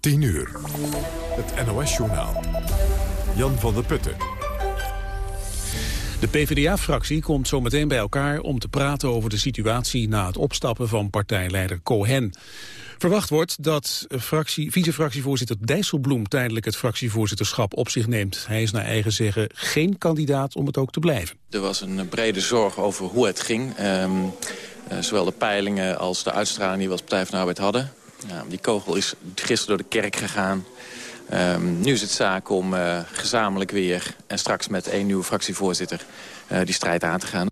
10 uur. Het NOS-journaal. Jan van der Putten. De PvdA-fractie komt zo meteen bij elkaar om te praten over de situatie na het opstappen van partijleider Cohen. Verwacht wordt dat fractie, vice-fractievoorzitter Dijsselbloem tijdelijk het fractievoorzitterschap op zich neemt. Hij is naar eigen zeggen geen kandidaat om het ook te blijven. Er was een brede zorg over hoe het ging. Um, uh, zowel de peilingen als de uitstraling die we als Partij van de Arbeid hadden. Ja, die kogel is gisteren door de kerk gegaan. Um, nu is het zaak om uh, gezamenlijk weer en straks met één nieuwe fractievoorzitter uh, die strijd aan te gaan.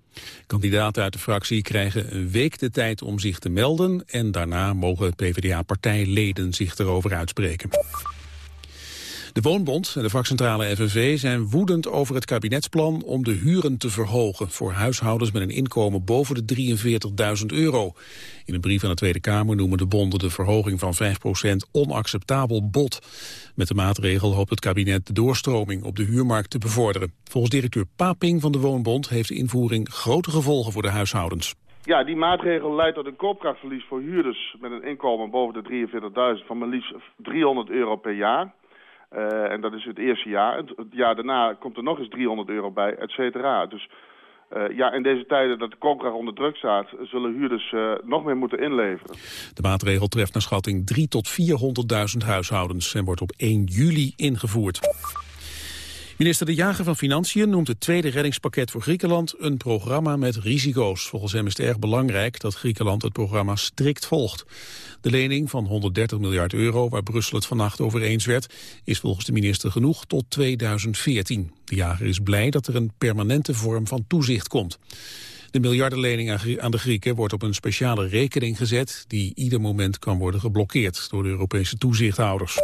Kandidaten uit de fractie krijgen een week de tijd om zich te melden... en daarna mogen PvdA-partijleden zich erover uitspreken. De Woonbond en de vakcentrale FNV zijn woedend over het kabinetsplan om de huren te verhogen voor huishoudens met een inkomen boven de 43.000 euro. In een brief aan de Tweede Kamer noemen de bonden de verhoging van 5% onacceptabel bot. Met de maatregel hoopt het kabinet de doorstroming op de huurmarkt te bevorderen. Volgens directeur Paping van de Woonbond heeft de invoering grote gevolgen voor de huishoudens. Ja, die maatregel leidt tot een koopkrachtverlies voor huurders met een inkomen boven de 43.000 van maar liefst 300 euro per jaar. Uh, en dat is het eerste jaar. Het, jaar daarna komt er nog eens 300 euro bij, et cetera. Dus uh, ja, in deze tijden dat de koopkracht onder druk staat... zullen huurders uh, nog meer moeten inleveren. De maatregel treft naar schatting 3 tot 400.000 huishoudens... en wordt op 1 juli ingevoerd. Minister De Jager van Financiën noemt het tweede reddingspakket voor Griekenland een programma met risico's. Volgens hem is het erg belangrijk dat Griekenland het programma strikt volgt. De lening van 130 miljard euro, waar Brussel het vannacht over eens werd, is volgens de minister genoeg tot 2014. De Jager is blij dat er een permanente vorm van toezicht komt. De miljardenlening aan de Grieken wordt op een speciale rekening gezet... die ieder moment kan worden geblokkeerd door de Europese toezichthouders.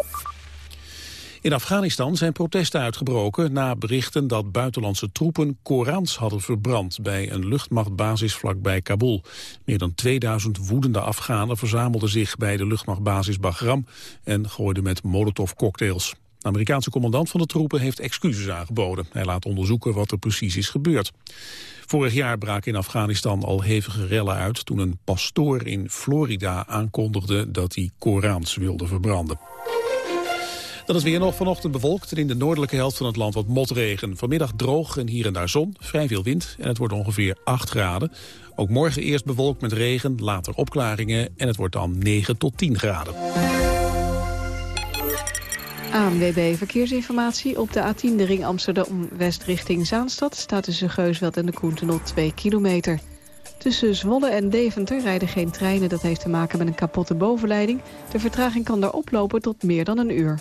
In Afghanistan zijn protesten uitgebroken na berichten dat buitenlandse troepen Korans hadden verbrand bij een luchtmachtbasis vlakbij Kabul. Meer dan 2000 woedende Afghanen verzamelden zich bij de luchtmachtbasis Bagram en gooiden met molotovcocktails. De Amerikaanse commandant van de troepen heeft excuses aangeboden. Hij laat onderzoeken wat er precies is gebeurd. Vorig jaar braken in Afghanistan al hevige rellen uit... toen een pastoor in Florida aankondigde dat hij Korans wilde verbranden. Dan is weer nog vanochtend bewolkt en in de noordelijke helft van het land wat motregen. Vanmiddag droog en hier en daar zon, vrij veel wind en het wordt ongeveer 8 graden. Ook morgen eerst bewolkt met regen, later opklaringen en het wordt dan 9 tot 10 graden. ANWB Verkeersinformatie. Op de A10 de ring Amsterdam-West richting Zaanstad... staat tussen Geusveld en de Koentenol 2 kilometer. Tussen Zwolle en Deventer rijden geen treinen. Dat heeft te maken met een kapotte bovenleiding. De vertraging kan daar oplopen tot meer dan een uur.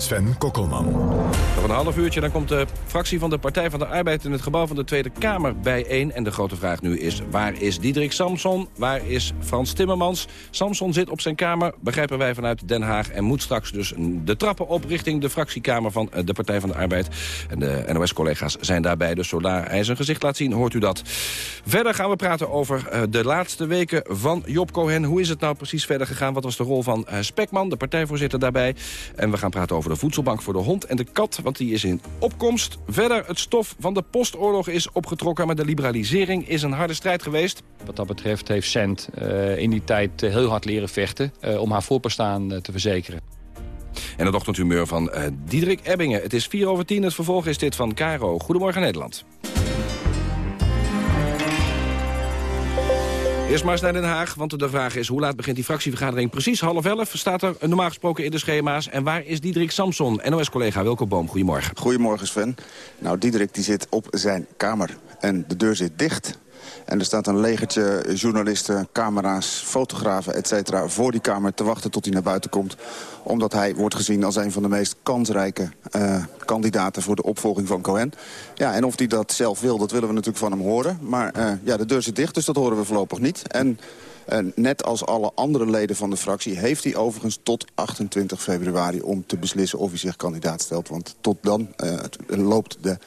Sven Kokkelman. Nog een half uurtje, dan komt de fractie van de Partij van de Arbeid... in het gebouw van de Tweede Kamer bijeen. En de grote vraag nu is, waar is Diederik Samson? Waar is Frans Timmermans? Samson zit op zijn kamer, begrijpen wij vanuit Den Haag... en moet straks dus de trappen op richting de fractiekamer van de Partij van de Arbeid. En de NOS-collega's zijn daarbij, dus zodra hij zijn gezicht laat zien, hoort u dat. Verder gaan we praten over de laatste weken van Job Cohen. Hoe is het nou precies verder gegaan? Wat was de rol van Spekman, de partijvoorzitter, daarbij? En we gaan praten over de voedselbank voor de hond en de kat, want die is in opkomst. Verder, het stof van de postoorlog is opgetrokken... maar de liberalisering is een harde strijd geweest. Wat dat betreft heeft Cent uh, in die tijd heel hard leren vechten... Uh, om haar voorbestaan uh, te verzekeren. En het ochtendhumeur van Diederik Ebbingen. Het is 4 over 10, het vervolg is dit van Caro. Goedemorgen Nederland. Eerst maar eens naar Den Haag, want de vraag is... hoe laat begint die fractievergadering? Precies half elf staat er normaal gesproken in de schema's. En waar is Diederik Samson, NOS-collega Wilco Boom? Goedemorgen. Goedemorgen Sven. Nou, Diederik die zit op zijn kamer en de deur zit dicht... En er staat een legertje journalisten, camera's, fotografen, et cetera... voor die kamer te wachten tot hij naar buiten komt. Omdat hij wordt gezien als een van de meest kansrijke uh, kandidaten... voor de opvolging van Cohen. Ja, en of hij dat zelf wil, dat willen we natuurlijk van hem horen. Maar uh, ja, de deur zit dicht, dus dat horen we voorlopig niet. En en net als alle andere leden van de fractie heeft hij overigens tot 28 februari... om te beslissen of hij zich kandidaat stelt. Want tot dan loopt de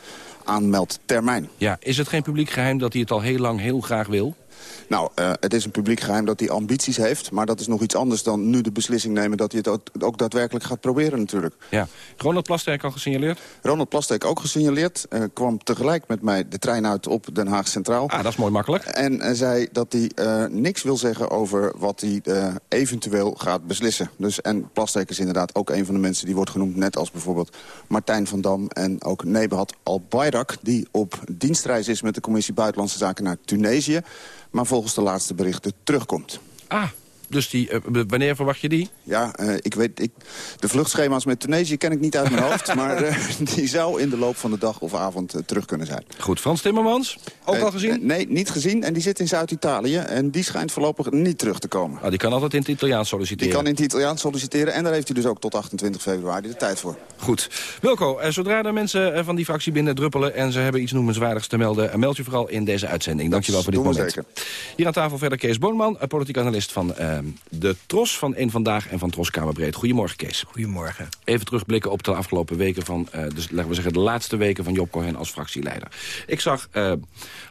aanmeldtermijn. Ja, is het geen publiek geheim dat hij het al heel lang heel graag wil? Nou, uh, het is een publiek geheim dat hij ambities heeft. Maar dat is nog iets anders dan nu de beslissing nemen... dat hij het ook, ook daadwerkelijk gaat proberen natuurlijk. Ja. Ronald Plasterk al gesignaleerd? Ronald Plasterk ook gesignaleerd. Uh, kwam tegelijk met mij de trein uit op Den Haag Centraal. Ah, dat is mooi makkelijk. En uh, zei dat hij niks wil zeggen over wat hij eventueel gaat beslissen. Dus, en Plasterk is inderdaad ook een van de mensen die wordt genoemd... net als bijvoorbeeld Martijn van Dam en ook Nebahat Al-Bayrak... die op dienstreis is met de Commissie Buitenlandse Zaken naar Tunesië maar volgens de laatste berichten terugkomt. Ah, dus die, uh, wanneer verwacht je die? Ja, uh, ik weet, ik, de vluchtschema's met Tunesië ken ik niet uit mijn hoofd... maar uh, die zou in de loop van de dag of avond terug kunnen zijn. Goed, Frans Timmermans, ook al gezien? nee, niet gezien. En die zit in Zuid-Italië en die schijnt voorlopig niet terug te komen. Ah, die kan altijd in het Italiaans solliciteren? Die kan in het Italiaans solliciteren en daar heeft hij dus ook tot 28 februari de tijd voor. Goed. Wilco, zodra er mensen van die fractie binnen druppelen... en ze hebben iets noemenswaardigs te melden... meld je vooral in deze uitzending. Dankjewel voor dit moment. Zeker. Hier aan tafel verder Kees Boonman, politiek analist van de Tros van Eén Vandaag en van Tros Kamerbreed. Goedemorgen, Kees. Goedemorgen. Even terugblikken op de afgelopen weken van, uh, dus, laten we zeggen, de laatste weken van Job Cohen als fractieleider. Ik zag uh,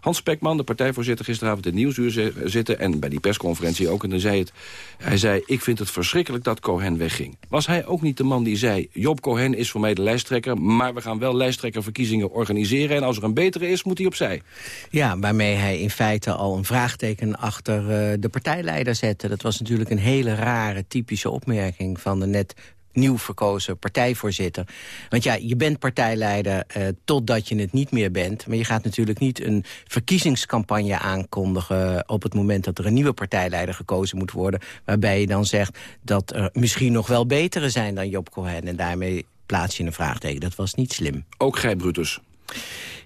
Hans Spekman, de partijvoorzitter, gisteravond in Nieuwsuur zitten en bij die persconferentie ook. En dan zei het, hij zei, ik vind het verschrikkelijk dat Cohen wegging. Was hij ook niet de man die zei, Job Cohen is voor mij de lijsttrekker, maar we gaan wel lijsttrekkerverkiezingen organiseren en als er een betere is, moet hij opzij. Ja, waarmee hij in feite al een vraagteken achter uh, de partijleider zette. Dat was natuurlijk een hele rare, typische opmerking van de net nieuw verkozen partijvoorzitter. Want ja, je bent partijleider eh, totdat je het niet meer bent. Maar je gaat natuurlijk niet een verkiezingscampagne aankondigen... op het moment dat er een nieuwe partijleider gekozen moet worden... waarbij je dan zegt dat er misschien nog wel betere zijn dan Job Cohen... en daarmee plaats je een vraagteken. Dat was niet slim. Ook gij, Brutus.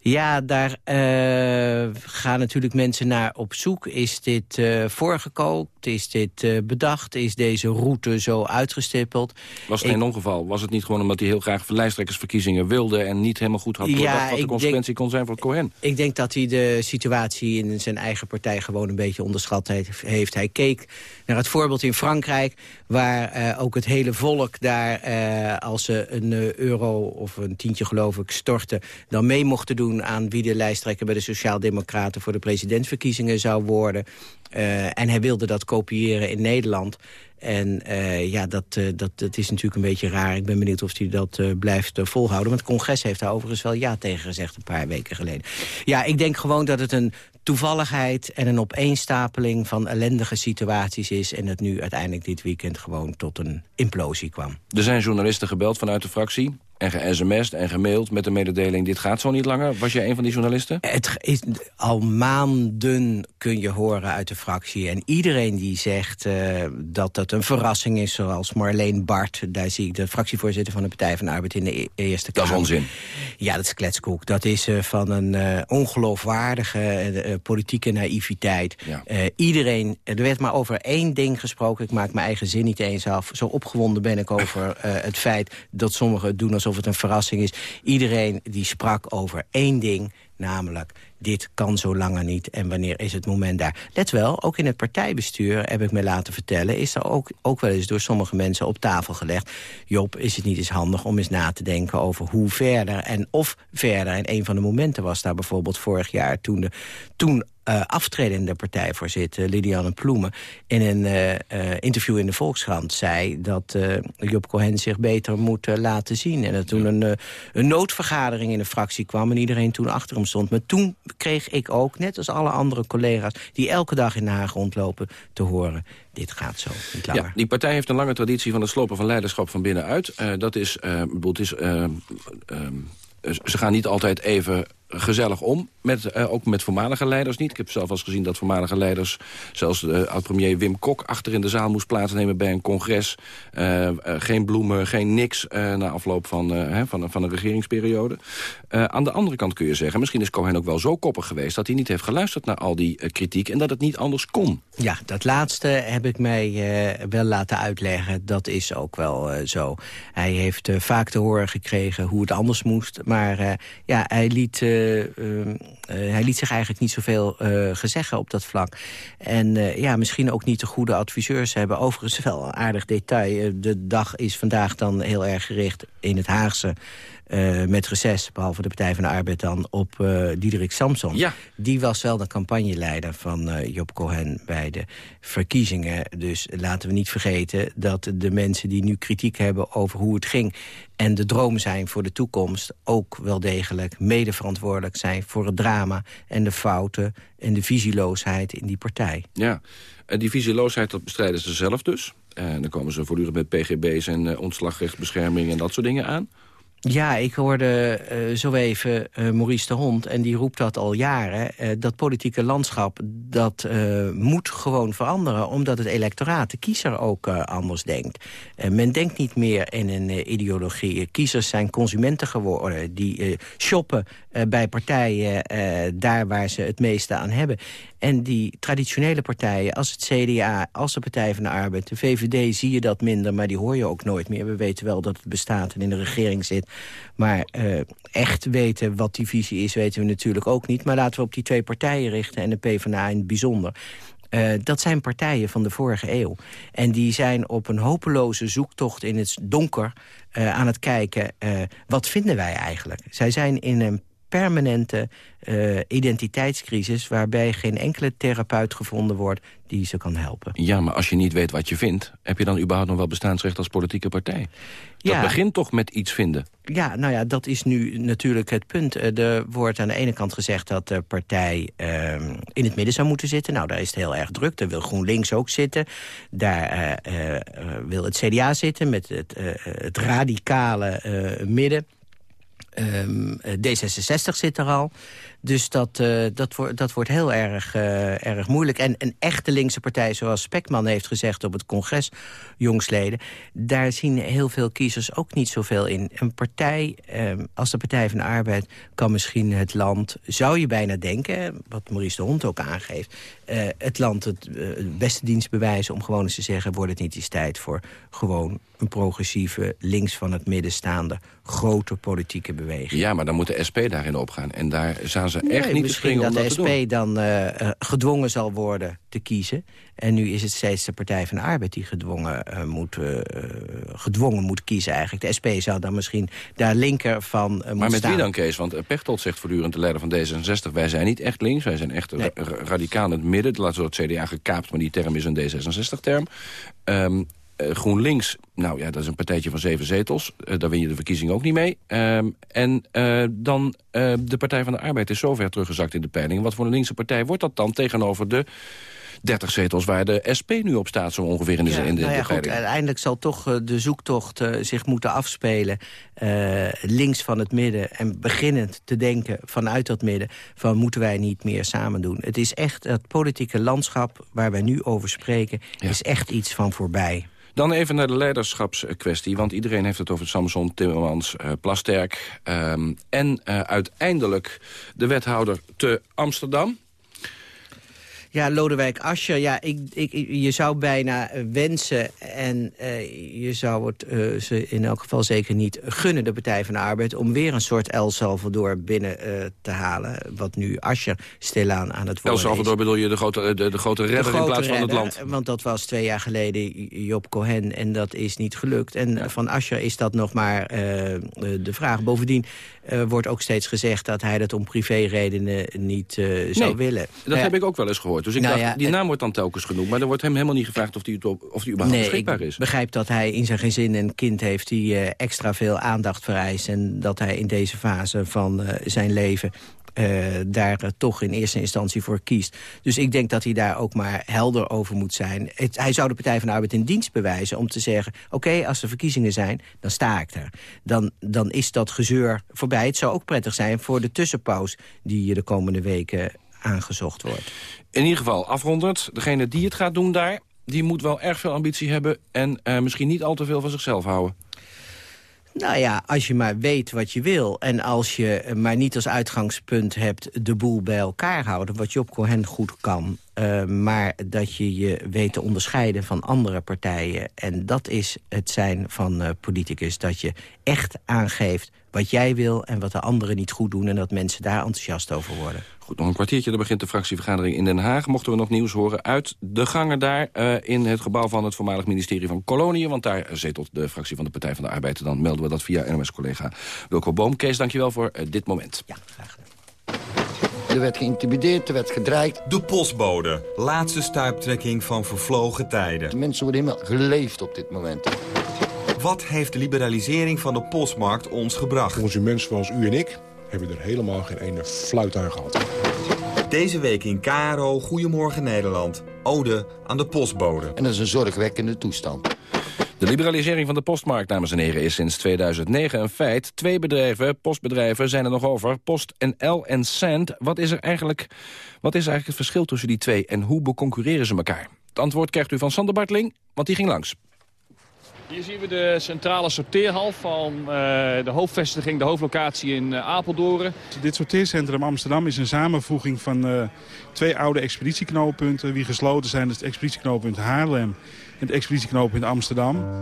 Ja, daar uh, gaan natuurlijk mensen naar op zoek. Is dit uh, voorgekookt? Is dit uh, bedacht? Is deze route zo uitgestippeld? Was het geen ongeval? Was het niet gewoon omdat hij heel graag lijsttrekkersverkiezingen wilde... en niet helemaal goed had doordacht ja, wat de consequentie denk, kon zijn voor Cohen? Ik denk dat hij de situatie in zijn eigen partij gewoon een beetje onderschat heeft. Hij keek naar het voorbeeld in Frankrijk... waar ook het hele volk daar, als ze een euro of een tientje geloof ik storten... dan mee mochten doen aan wie de lijsttrekker bij de Sociaaldemocraten voor de presidentsverkiezingen zou worden. Uh, en hij wilde dat kopiëren in Nederland. En uh, ja, dat, uh, dat, dat is natuurlijk een beetje raar. Ik ben benieuwd of hij dat blijft volhouden. Want het congres heeft daar overigens wel ja tegen gezegd een paar weken geleden. Ja, ik denk gewoon dat het een toevalligheid en een opeenstapeling van ellendige situaties is... en het nu uiteindelijk dit weekend gewoon tot een implosie kwam. Er zijn journalisten gebeld vanuit de fractie en ge-sms'd en gemaild met de mededeling... dit gaat zo niet langer. Was jij een van die journalisten? Het is, al maanden kun je horen uit de fractie. En iedereen die zegt uh, dat dat een verrassing is... zoals Marleen Bart, daar zie ik de fractievoorzitter... van de Partij van de Arbeid in de e Eerste Kamer. Dat is onzin. Ja, dat is kletskoek. Dat is uh, van een uh, ongeloofwaardige politieke naïviteit. Ja. iedereen, er werd maar over één ding gesproken. Ik maak mijn eigen zin niet eens af. Zo opgewonden ben ik over het feit dat sommigen het doen... als alsof het een verrassing is. Iedereen die sprak over één ding, namelijk dit kan zo langer niet en wanneer is het moment daar. Let wel, ook in het partijbestuur, heb ik me laten vertellen... is er ook, ook wel eens door sommige mensen op tafel gelegd... Job, is het niet eens handig om eens na te denken over hoe verder... en of verder. En een van de momenten was daar bijvoorbeeld vorig jaar... toen de toen uh, aftredende partijvoorzitter Liliane Ploemen... in een uh, uh, interview in de Volkskrant zei dat Job Cohen zich beter moet laten zien. En dat toen een, een noodvergadering in de fractie kwam... en iedereen toen achter hem stond. Maar toen kreeg ik ook, net als alle andere collega's... die elke dag in Den Haag rondlopen, te horen... dit gaat zo niet langer. Ja, die partij heeft een lange traditie van het slopen van leiderschap van binnenuit. dat is, het is ze gaan niet altijd even gezellig om. Met, uh, ook met voormalige leiders niet. Ik heb zelf al eens gezien dat voormalige leiders... zelfs uh, oud-premier Wim Kok achter in de zaal moest plaatsnemen bij een congres. Uh, geen bloemen, geen niks na afloop van, van, van een regeringsperiode. aan de andere kant kun je zeggen... misschien is Cohen ook wel zo koppig geweest... dat hij niet heeft geluisterd naar al die kritiek... en dat het niet anders kon. Ja, dat laatste heb ik mij wel laten uitleggen. Dat is ook wel zo. Hij heeft vaak te horen gekregen hoe het anders moest. Maar ja, hij liet hij liet zich eigenlijk niet zoveel gezeggen op dat vlak. En ja, misschien ook niet de goede adviseurs hebben. Overigens wel een aardig detail. de dag is vandaag dan heel erg gericht in het Haagse uh, met reces, behalve de Partij van de Arbeid dan, op uh, Diederik Samson. Ja. Die was wel de campagneleider van uh, Job Cohen bij de verkiezingen. Dus laten we niet vergeten dat de mensen die nu kritiek hebben over hoe het ging... en de dromen zijn voor de toekomst... ook wel degelijk medeverantwoordelijk zijn voor het drama... en de fouten en de visieloosheid in die partij. Ja, en die visieloosheid dat bestrijden ze zelf dus. En dan komen ze voortdurend met pgb's en ontslagrechtsbescherming en dat soort dingen aan. Ja, ik hoorde uh, zo even uh, Maurice de Hond, en die roept dat al jaren. Uh, dat politieke landschap, dat moet gewoon veranderen... omdat het electoraat, de kiezer, ook anders denkt. men denkt niet meer in een ideologie. Kiezers zijn consumenten geworden. Die shoppen bij partijen daar waar ze het meeste aan hebben. En die traditionele partijen, als het CDA, als de Partij van de Arbeid... de VVD zie je dat minder, maar die hoor je ook nooit meer. We weten wel dat het bestaat en in de regering zit. Maar uh, echt weten wat die visie is, weten we natuurlijk ook niet. Maar laten we op die twee partijen richten en de PvdA in het bijzonder. Uh, dat zijn partijen van de vorige eeuw. En die zijn op een hopeloze zoektocht in het donker uh, aan het kijken... Wat vinden wij eigenlijk? Zij zijn in een permanente uh, identiteitscrisis... waarbij geen enkele therapeut gevonden wordt die ze kan helpen. Ja, maar als je niet weet wat je vindt... heb je dan überhaupt nog wel bestaansrecht als politieke partij? Dat ja. begint toch met iets vinden? Ja, nou ja, dat is nu natuurlijk het punt. Eh, er wordt aan de ene kant gezegd dat de partij uh, in het midden zou moeten zitten. Nou, daar is het heel erg druk. Daar wil GroenLinks ook zitten. Daar uh, wil het CDA zitten met het, het radicale midden. Um, D66 zit er al. Dus dat, uh, dat, wordt dat wordt heel erg, uh, erg moeilijk. En een echte linkse partij, zoals Spekman heeft gezegd op het congres jongsleden... daar zien heel veel kiezers ook niet zoveel in. Een partij uh, als de Partij van de Arbeid kan misschien het land... zou je bijna denken, wat Maurice de Hond ook aangeeft... Uh, het land het, het beste dienst bewijzen om gewoon eens te zeggen... wordt het niet eens tijd voor gewoon een progressieve, links van het midden staande... grote politieke beweging. Ja, maar dan moet de SP daarin opgaan. En daar zijn ze echt niet misschien dat, de SP dan uh, gedwongen zal worden te kiezen. En nu is het steeds de Partij van de Arbeid die gedwongen, uh, moet, uh, gedwongen moet kiezen eigenlijk. De SP zou dan misschien daar linker van uh, Maar met staan. wie dan, Kees? Want Pechtold zegt voortdurend, de leider van D66... wij zijn niet echt links, wij zijn echt nee. radicaal in het midden. Laten we het CDA gekaapt, maar die term is een D66-term. Um, uh, GroenLinks, nou ja, dat is een partijtje van zeven zetels. Uh, daar win je de verkiezing ook niet mee. Uh, en uh, dan de Partij van de Arbeid is zover teruggezakt in de peiling. Wat voor een linkse partij wordt dat dan tegenover de 30 zetels waar de SP nu op staat, zo ongeveer in de, ja, in de, nou ja, de goed, Uiteindelijk zal toch de zoektocht zich moeten afspelen links van het midden... en beginnend te denken vanuit dat midden van moeten wij niet meer samen doen. Het is echt het politieke landschap waar wij nu over spreken... Ja. is echt iets van voorbij. Dan even naar de leiderschapskwestie. Want iedereen heeft het over Samson, Timmermans, uh, Plasterk. Um, en uh, uiteindelijk de wethouder te Amsterdam. Ja, Lodewijk Asscher, ja, ik, ik, je zou bijna wensen... en uh, je zou het uh, ze in elk geval zeker niet gunnen, de Partij van de Arbeid... om weer een soort El Salvador binnen uh, te halen. Wat nu Asscher stilaan aan het worden El Salvador is. bedoel je de grote, de, de grote redder de grote in plaats redder, van het land? Want dat was twee jaar geleden Job Cohen en dat is niet gelukt. En ja. van Asscher is dat nog maar de vraag. Bovendien wordt ook steeds gezegd dat hij dat om privéredenen niet zou nee, willen. Dat heb ik ook wel eens gehoord. Dus ik nou dacht, ja, die naam wordt dan telkens genoemd. Maar er wordt hem helemaal niet gevraagd of die, of die überhaupt nee, beschikbaar is. ik begrijp dat hij in zijn gezin een kind heeft... die uh, extra veel aandacht vereist. En dat hij in deze fase van zijn leven... Uh, daar uh, toch in eerste instantie voor kiest. Dus ik denk dat hij daar ook maar helder over moet zijn. Het, hij zou de Partij van de Arbeid in dienst bewijzen om te zeggen... oké, okay, als er verkiezingen zijn, dan sta ik er. Dan, dan is dat gezeur voorbij. Het zou ook prettig zijn voor de tussenpauze... die de komende weken aangezocht wordt. In ieder geval, afrondend, degene die het gaat doen daar... die moet wel erg veel ambitie hebben... en uh, misschien niet al te veel van zichzelf houden. Nou ja, als je maar weet wat je wil... en als je maar niet als uitgangspunt hebt de boel bij elkaar houden... wat Job Cohen goed kan... Uh, maar dat je je weet te onderscheiden van andere partijen. En dat is het zijn van uh, politicus. Dat je echt aangeeft wat jij wil en wat de anderen niet goed doen... en dat mensen daar enthousiast over worden. Goed, nog een kwartiertje, dan begint de fractievergadering in Den Haag. Mochten we nog nieuws horen uit de gangen daar... Uh, in het gebouw van het voormalig ministerie van Koloniën... want daar zetelt de fractie van de Partij van de Arbeid. Dan melden we dat via NOS-collega Wilco Boom. Kees, dankjewel voor dit moment. Ja, graag gedaan. Er werd geïntimideerd, er werd gedreigd. De postbode. Laatste stuiptrekking van vervlogen tijden. De mensen worden helemaal geleefd op dit moment. Wat heeft de liberalisering van de postmarkt ons gebracht? Consumenten zoals u en ik hebben er helemaal geen ene fluit aan gehad. Deze week in KRO Goedemorgen Nederland. Ode aan de postbode. En dat is een zorgwekkende toestand. De liberalisering van de postmarkt, dames en heren, is sinds 2009 een feit. Twee bedrijven, postbedrijven, zijn er nog over. PostNL en Cent. Wat is er eigenlijk, wat is eigenlijk het verschil tussen die twee en hoe beconcurreren ze elkaar? Het antwoord krijgt u van Sander Bartling, want die ging langs. Hier zien we de centrale sorteerhal van uh, de hoofdvestiging, de hoofdlocatie in uh, Apeldoorn. Dit sorteercentrum Amsterdam is een samenvoeging van uh, twee oude expeditieknooppunten. Die gesloten zijn, dat is het expeditieknooppunt Haarlem en het expeditieknooppunt Amsterdam.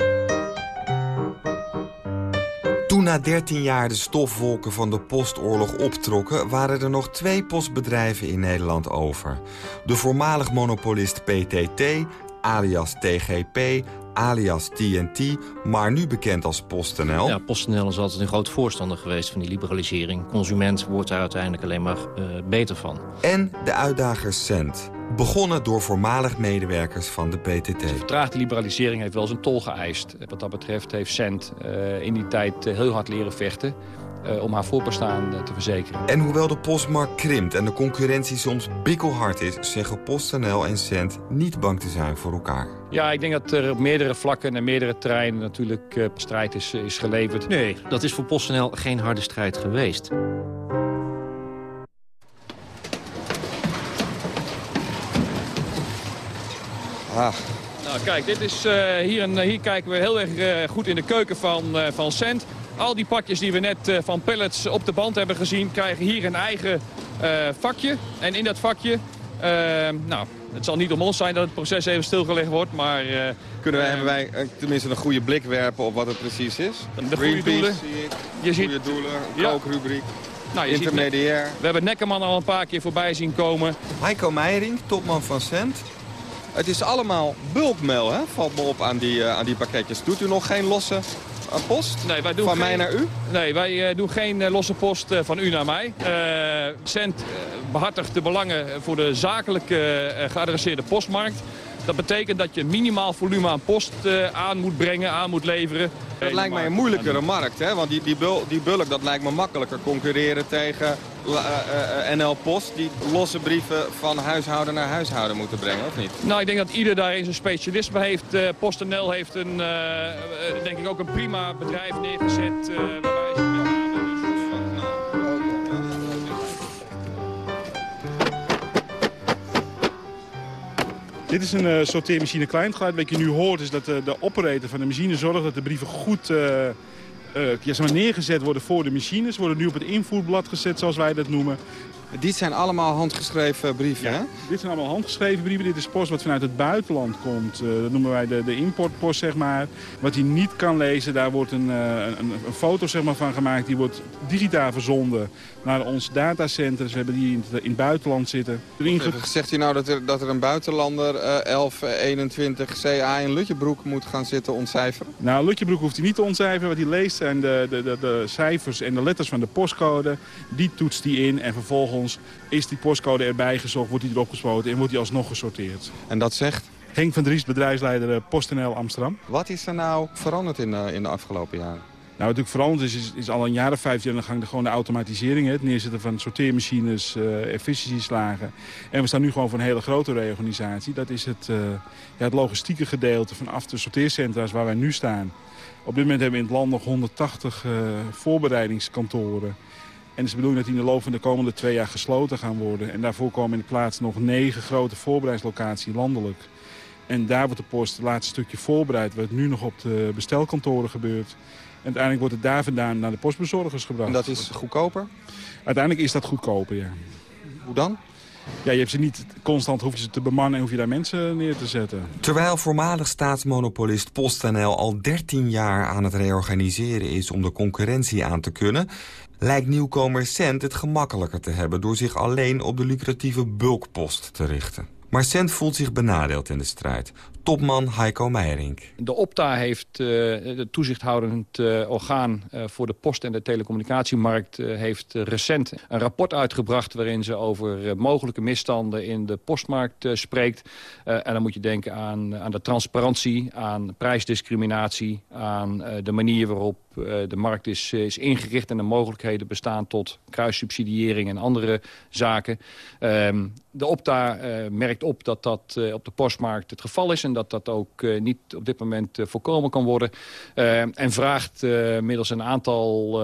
Toen na 13 jaar de stofwolken van de postoorlog optrokken... waren er nog twee postbedrijven in Nederland over. De voormalig monopolist PTT, alias TGP, alias TNT, maar nu bekend als PostNL. Ja, PostNL is altijd een groot voorstander geweest van die liberalisering. Consument wordt daar uiteindelijk alleen maar uh, beter van. En de uitdager Cent. Begonnen door voormalig medewerkers van de PTT. De vertraagde liberalisering heeft wel eens een tol geëist. Wat dat betreft heeft Cent uh, in die tijd uh, heel hard leren vechten. Uh, om haar voorbestaan uh, te verzekeren. En hoewel de postmarkt krimpt en de concurrentie soms bikkelhard is... zeggen PostNL en Cent niet bang te zijn voor elkaar. Ja, ik denk dat er op meerdere vlakken en meerdere terreinen natuurlijk uh, strijd is, is geleverd. Nee, dat is voor PostNL geen harde strijd geweest. Ah. Nou, kijk, dit is, uh, hier, een, hier kijken we heel erg uh, goed in de keuken van, uh, van Cent. Al die pakjes die we net uh, van pellets op de band hebben gezien... krijgen hier een eigen vakje. En in dat vakje, nou, het zal niet om ons zijn dat het proces even stilgelegd wordt, maar... Kunnen wij, hebben wij tenminste een goede blik werpen op wat het precies is? De goede doelen. Zie ik. Je ziet, goede doelen, een ja. kookrubriek. Nou, je Intermediair. Ziet, we hebben Nekkerman al een paar keer voorbij zien komen. Heiko Meijering, topman van Cent. Het is allemaal bulkmail, hè? valt me op aan die, uh, aan die pakketjes. Doet u nog geen losse uh, post? Nee, wij doen van geen, mij naar u? Nee, wij uh, doen geen losse post van u naar mij. Cent behartigt de belangen voor de zakelijke geadresseerde postmarkt. Dat betekent dat je minimaal volume aan post aan moet brengen, aan moet leveren. Dat lijkt mij een moeilijkere markt, hè? want die, die, bul, die bulk dat lijkt me makkelijker concurreren tegen NL Post... die losse brieven van huishouden naar huishouden moeten brengen, of niet? Nou, ik denk dat ieder daar eens een specialist bij heeft. PostNL heeft een, denk ik ook een prima bedrijf neergezet... Dit is een uh, sorteermachine kleingeluid. Wat je nu hoort is dat uh, de operator van de machine zorgt dat de brieven goed uh, ja, zeg maar neergezet worden voor de machines. Worden nu op het invoerblad gezet, zoals wij dat noemen. Dit zijn allemaal handgeschreven brieven, ja, hè? Dit zijn allemaal handgeschreven brieven. Dit is post wat vanuit het buitenland komt. Uh, dat noemen wij de, de importpost, zeg maar. Wat hij niet kan lezen, daar wordt een, uh, een, een, foto zeg maar, van gemaakt. Die wordt digitaal verzonden naar ons datacenter. We hebben die in het, in het buitenland zitten. Zegt u nou dat er, dat er een buitenlander uh, 1121 CA in Lutjebroek moet gaan zitten ontcijferen? Nou, Lutjebroek hoeft hij niet te ontcijferen. Wat hij leest zijn de, de, de, de cijfers en de letters van de postcode. Die toetst hij in en vervolgens is die postcode erbij gezocht, wordt die erop gespoten en wordt die alsnog gesorteerd. En dat zegt? Henk van Dries, bedrijfsleider PostNL Amsterdam. Wat is er nou veranderd in de, in de afgelopen jaren? Nou, wat natuurlijk veranderd is, is, al een jaar of vijf jaar aan de gang de, gewoon automatisering. Hè, het neerzetten van sorteermachines, uh, efficiëntieslagen. En we staan nu gewoon voor een hele grote reorganisatie. Dat is het, uh, ja, het logistieke gedeelte vanaf de sorteercentra's waar wij nu staan. Op dit moment hebben we in het land nog 180 uh, voorbereidingskantoren. En het is de bedoeling dat die in de loop van de komende twee jaar gesloten gaan worden. En daarvoor komen in de plaats nog negen grote voorbereidingslocaties landelijk. En daar wordt de post het laatste stukje voorbereid... wat nu nog op de bestelkantoren gebeurt. En uiteindelijk wordt het daar vandaan naar de postbezorgers gebracht. En dat is goedkoper? Uiteindelijk is dat goedkoper, ja. Hoe dan? ja, je hebt ze niet constant hoef je ze te bemannen en hoef je daar mensen neer te zetten. Terwijl voormalig staatsmonopolist PostNL al 13 jaar aan het reorganiseren is om de concurrentie aan te kunnen, lijkt nieuwkomer Cent het gemakkelijker te hebben door zich alleen op de lucratieve bulkpost te richten. Maar Cent voelt zich benadeeld in de strijd. Topman Heiko Meijering. De Opta heeft, het toezichthoudend uh, orgaan uh, voor de post- en de telecommunicatiemarkt... heeft recent een rapport uitgebracht waarin ze over mogelijke misstanden in de postmarkt spreekt. en dan moet je denken aan, aan de transparantie, aan prijsdiscriminatie... aan de manier waarop de markt is, is ingericht en de mogelijkheden bestaan tot kruissubsidiëring en andere zaken. Ehm, de Opta merkt op dat dat op de postmarkt het geval is... En dat dat ook niet op dit moment voorkomen kan worden. Uh, en vraagt middels een aantal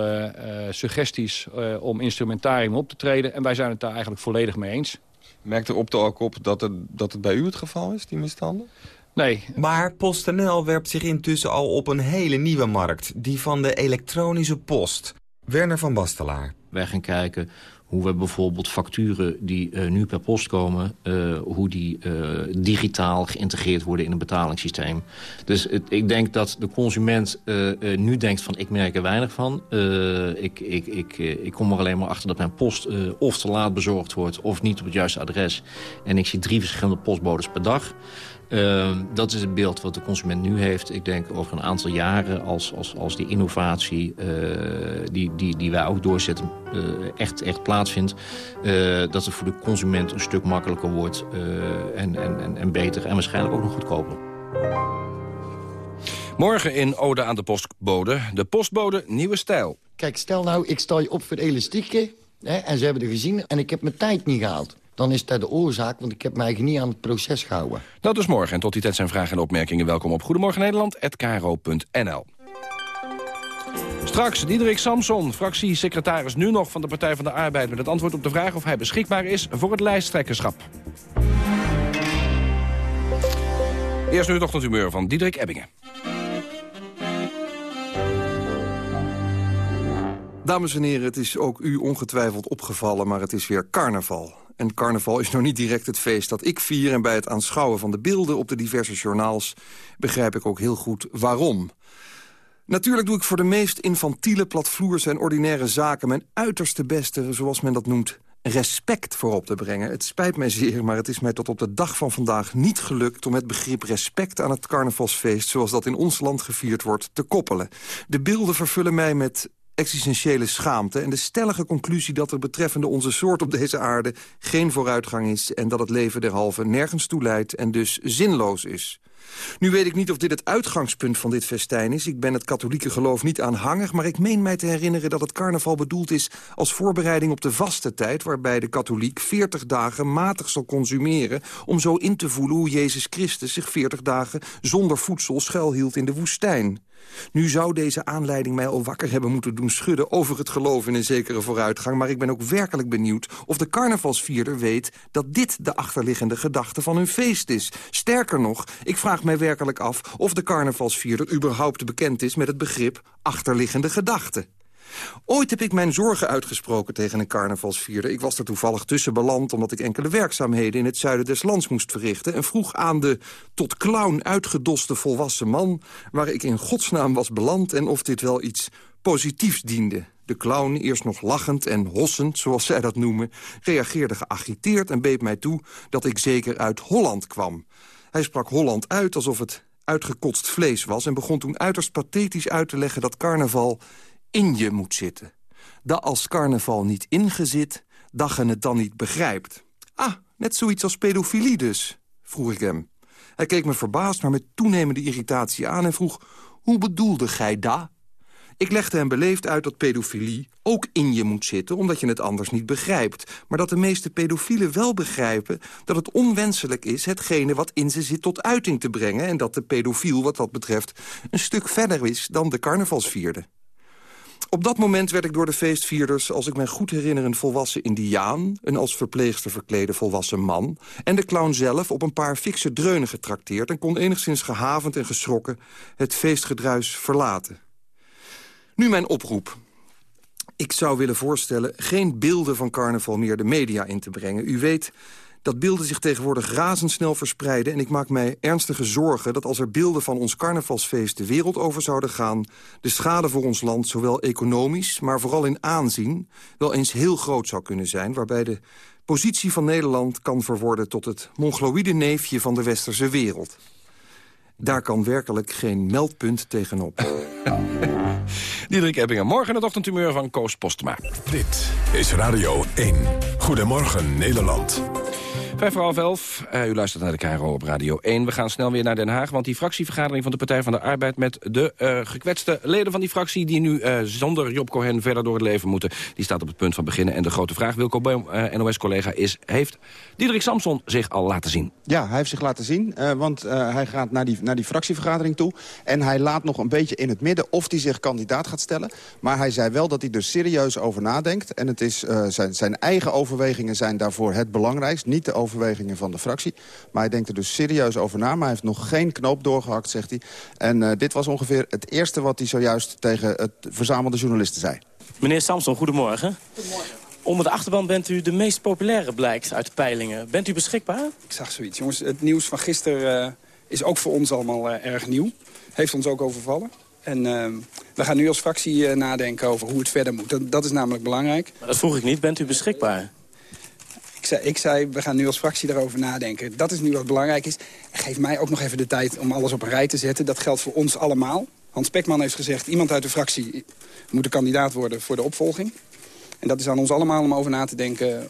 suggesties om instrumentarium op te treden. En wij zijn het daar eigenlijk volledig mee eens. Merkt er de ook op dat het, dat het bij u het geval is, die misstanden? Nee. Maar PostNL werpt zich intussen al op een hele nieuwe markt. Die van de elektronische post. Werner van Bastelaar. Wij gaan kijken hoe we bijvoorbeeld facturen die uh, nu per post komen... Uh, hoe die uh, digitaal geïntegreerd worden in een betalingssysteem. Dus het, ik denk dat de consument nu denkt van... ik merk er weinig van. ik, ik, ik, ik kom er alleen maar achter dat mijn post of te laat bezorgd wordt... of niet op het juiste adres. En ik zie drie verschillende postbodes per dag... Uh, dat is het beeld wat de consument nu heeft. Ik denk over een aantal jaren als, als, als die innovatie uh, die, die, die wij ook doorzetten uh, echt, echt plaatsvindt. dat het voor de consument een stuk makkelijker wordt en, en, en, en beter en waarschijnlijk ook nog goedkoper. Morgen in Ode aan de Postbode. De Postbode Nieuwe Stijl. Kijk, stel nou, ik sta je op voor de elastieken... Hè, en ze hebben er gezien en ik heb mijn tijd niet gehaald dan is dat de oorzaak, want ik heb mij niet aan het proces gehouden. Dat dus morgen. En tot die tijd zijn vragen en opmerkingen. Welkom op Goedemorgen Nederland, Straks Diederik Samson, fractiesecretaris nu nog van de Partij van de Arbeid... met het antwoord op de vraag of hij beschikbaar is voor het lijsttrekkerschap. Eerst nu het ochtendhumeur van Diederik Ebbingen. Dames en heren, het is ook u ongetwijfeld opgevallen, maar het is weer carnaval. En carnaval is nou niet direct het feest dat ik vier... en bij het aanschouwen van de beelden op de diverse journaals... begrijp ik ook heel goed waarom. Natuurlijk doe ik voor de meest infantiele, platvloerse en ordinaire zaken... mijn uiterste beste, zoals men dat noemt, respect voorop te brengen. Het spijt mij zeer, maar het is mij tot op de dag van vandaag niet gelukt... om het begrip respect aan het carnavalsfeest... zoals dat in ons land gevierd wordt, te koppelen. De beelden vervullen mij met existentiële schaamte... en de stellige conclusie dat er betreffende onze soort op deze aarde... geen vooruitgang is en dat het leven derhalve nergens toe leidt... en dus zinloos is. Nu weet ik niet of dit het uitgangspunt van dit festijn is. Ik ben het katholieke geloof niet aanhangig... maar ik meen mij te herinneren dat het carnaval bedoeld is... als voorbereiding op de vaste tijd... waarbij de katholiek 40 dagen matig zal consumeren... om zo in te voelen hoe Jezus Christus zich 40 dagen zonder voedsel schuilhield in de woestijn. Nu zou deze aanleiding mij al wakker hebben moeten doen schudden... over het geloof in een zekere vooruitgang. Maar ik ben ook werkelijk benieuwd of de carnavalsvierder weet... dat dit de achterliggende gedachte van hun feest is. Sterker nog, ik vraag mij werkelijk af... of de carnavalsvierder überhaupt bekend is met het begrip achterliggende gedachte. Ooit heb ik mijn zorgen uitgesproken tegen een carnavalsvierder. Ik was er toevallig tussen beland omdat ik enkele werkzaamheden... in het zuiden des lands moest verrichten... en vroeg aan de tot clown uitgedoste volwassen man... waar ik in godsnaam was beland en of dit wel iets positiefs diende. De clown, eerst nog lachend en hossend, zoals zij dat noemen... reageerde geagiteerd en beet mij toe dat ik zeker uit Holland kwam. Hij sprak Holland uit alsof het uitgekotst vlees was... en begon toen uiterst pathetisch uit te leggen dat carnaval in je moet zitten. Dat als carnaval niet ingezit, dat je het dan niet begrijpt. Ah, net zoiets als pedofilie dus, vroeg ik hem. Hij keek me verbaasd, maar met toenemende irritatie aan en vroeg... hoe bedoelde gij dat? Ik legde hem beleefd uit dat pedofilie ook in je moet zitten... omdat je het anders niet begrijpt. Maar dat de meeste pedofielen wel begrijpen dat het onwenselijk is... hetgene wat in ze zit tot uiting te brengen... en dat de pedofiel wat dat betreft een stuk verder is dan de carnavalsvierde. Op dat moment werd ik door de feestvierders, als ik mij goed herinner... een volwassen indiaan, een als verpleegster verklede volwassen man... en de clown zelf op een paar fikse dreunen getrakteerd... en kon enigszins gehavend en geschrokken het feestgedruis verlaten. Nu mijn oproep. Ik zou willen voorstellen geen beelden van carnaval meer de media in te brengen. U weet dat beelden zich tegenwoordig razendsnel verspreiden... en ik maak mij ernstige zorgen dat als er beelden van ons carnavalsfeest de wereld over zouden gaan... de schade voor ons land, zowel economisch, maar vooral in aanzien... wel eens heel groot zou kunnen zijn, waarbij de positie van Nederland kan verworden... tot het mongoloïde neefje van de westerse wereld. Daar kan werkelijk geen meldpunt tegenop. Diederik Ebbingen, morgen het ochtendtumeur van Koos Postma. Dit is Radio 1. Goedemorgen Nederland. Vijf voor elf. Uh, u luistert naar de KRO op Radio 1. We gaan snel weer naar Den Haag, want die fractievergadering van de Partij van de Arbeid... met de uh, gekwetste leden van die fractie die nu uh, zonder Job Cohen verder door het leven moeten... die staat op het punt van beginnen. En de grote vraag, Wilco Boom, NOS-collega, is... heeft Diederik Samson zich al laten zien? Ja, hij heeft zich laten zien, want hij gaat naar die, naar die fractievergadering toe... en hij laat nog een beetje in het midden of hij zich kandidaat gaat stellen. Maar hij zei wel dat hij er serieus over nadenkt. En het is, zijn, zijn eigen overwegingen zijn daarvoor het belangrijkst, niet de overwegingen van de fractie. Maar hij denkt er dus serieus over na. Maar hij heeft nog geen knoop doorgehakt, zegt hij. En uh, dit was ongeveer het eerste wat hij zojuist tegen het verzamelde journalisten zei. Meneer Samson, goedemorgen. Goedemorgen. Onder de achterban bent u de meest populaire, blijkt uit de peilingen. Bent u beschikbaar? Ik zag zoiets. Jongens, het nieuws van gisteren uh, is ook voor ons allemaal uh, erg nieuw. Heeft ons ook overvallen. En uh, we gaan nu als fractie nadenken over hoe het verder moet. Dat, dat is namelijk belangrijk. Maar dat vroeg ik niet. Bent u beschikbaar? Ik zei, ik zei, we gaan nu als fractie daarover nadenken. Dat is nu wat belangrijk is. geef mij ook nog even de tijd om alles op een rij te zetten. Dat geldt voor ons allemaal. Hans Pekman heeft gezegd, iemand uit de fractie moet kandidaat worden voor de opvolging. En dat is aan ons allemaal om over na te denken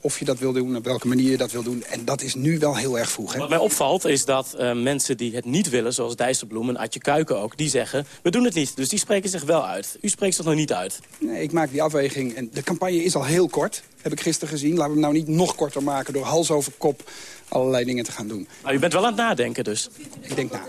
of je dat wil doen, op welke manier je dat wil doen. En dat is nu wel heel erg vroeg. Hè? Wat mij opvalt is dat uh, mensen die het niet willen, zoals Dijsselbloem en Adje Kuiken ook... die zeggen, we doen het niet. Dus die spreken zich wel uit. U spreekt zich nog niet uit. Nee, ik maak die afweging. En de campagne is al heel kort, heb ik gisteren gezien. Laten we hem nou niet nog korter maken door hals over kop allerlei dingen te gaan doen. Maar u bent wel aan het nadenken dus? Ik denk na.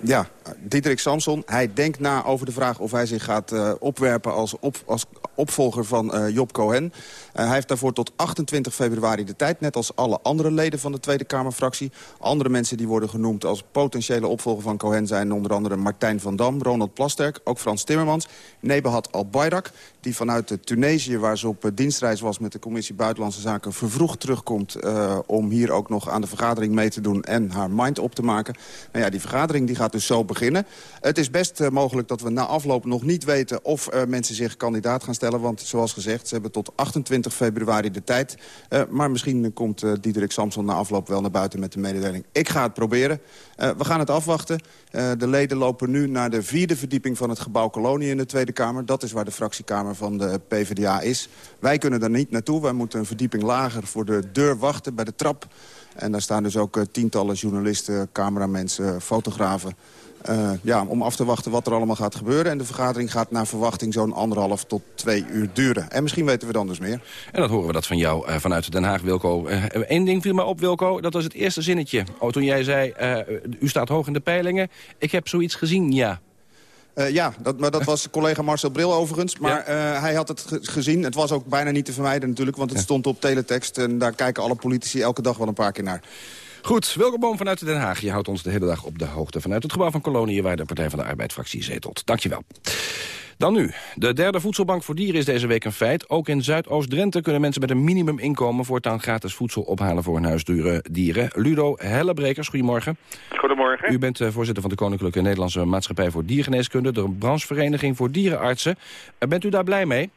Ja, Diederik Samson, hij denkt na over de vraag of hij zich gaat uh, opwerpen als, op, als opvolger van uh, Job Cohen. Uh, hij heeft daarvoor tot 28 februari de tijd, net als alle andere leden van de Tweede Kamerfractie. Andere mensen die worden genoemd als potentiële opvolger van Cohen zijn onder andere Martijn van Dam, Ronald Plasterk, ook Frans Timmermans, Nebahat Al-Bayrak, die vanuit Tunesië, waar ze op dienstreis was met de Commissie Buitenlandse Zaken, vervroegd terugkomt om hier ook nog aan de vergadering mee te doen en haar mind op te maken. Nou ja, die vergadering die gaat dus zo beginnen. Het is best mogelijk dat we na afloop nog niet weten of mensen zich kandidaat gaan stellen. Want zoals gezegd, ze hebben tot 28 februari de tijd. Uh, maar misschien komt uh, Diederik Samson na afloop wel naar buiten met de mededeling. Ik ga het proberen. Uh, we gaan het afwachten. De leden lopen nu naar de vierde verdieping van het gebouw Kolonie in de Tweede Kamer. Dat is waar de fractiekamer van de PvdA is. Wij kunnen daar niet naartoe. Wij moeten een verdieping lager voor de deur wachten bij de trap. En daar staan dus ook tientallen journalisten, cameramensen, fotografen... Uh, ja, om af te wachten wat er allemaal gaat gebeuren. En de vergadering gaat naar verwachting zo'n anderhalf tot twee uur duren. En misschien weten we dan dus meer. En dat horen we dat van jou uh, vanuit Den Haag, Wilco. Eén uh, ding viel me op, Wilco. Dat was het eerste zinnetje. Oh, toen jij zei, u staat hoog in de peilingen. Ik heb zoiets gezien, ja. Uh, ja, dat, maar dat was collega Marcel Bril overigens. Maar ja. uh, hij had het ge gezien. Het was ook bijna niet te vermijden natuurlijk, want het ja. stond op teletext. En daar kijken alle politici elke dag wel een paar keer naar. Goed, Wilco Boom vanuit Den Haag. Je houdt ons de hele dag op de hoogte vanuit het gebouw van Koloniën... waar de Partij van de Arbeid-fractie zetelt. Dankjewel. Dan nu. De derde voedselbank voor dieren is deze week een feit. Ook in Zuidoost-Drenthe kunnen mensen met een minimuminkomen... voortaan gratis voedsel ophalen voor hun huisdieren. Ludo Hellebrekers, goedemorgen. Goedemorgen. U bent uh, voorzitter van de Koninklijke Nederlandse Maatschappij voor Diergeneeskunde... de branchevereniging voor dierenartsen. Uh, bent u daar blij mee?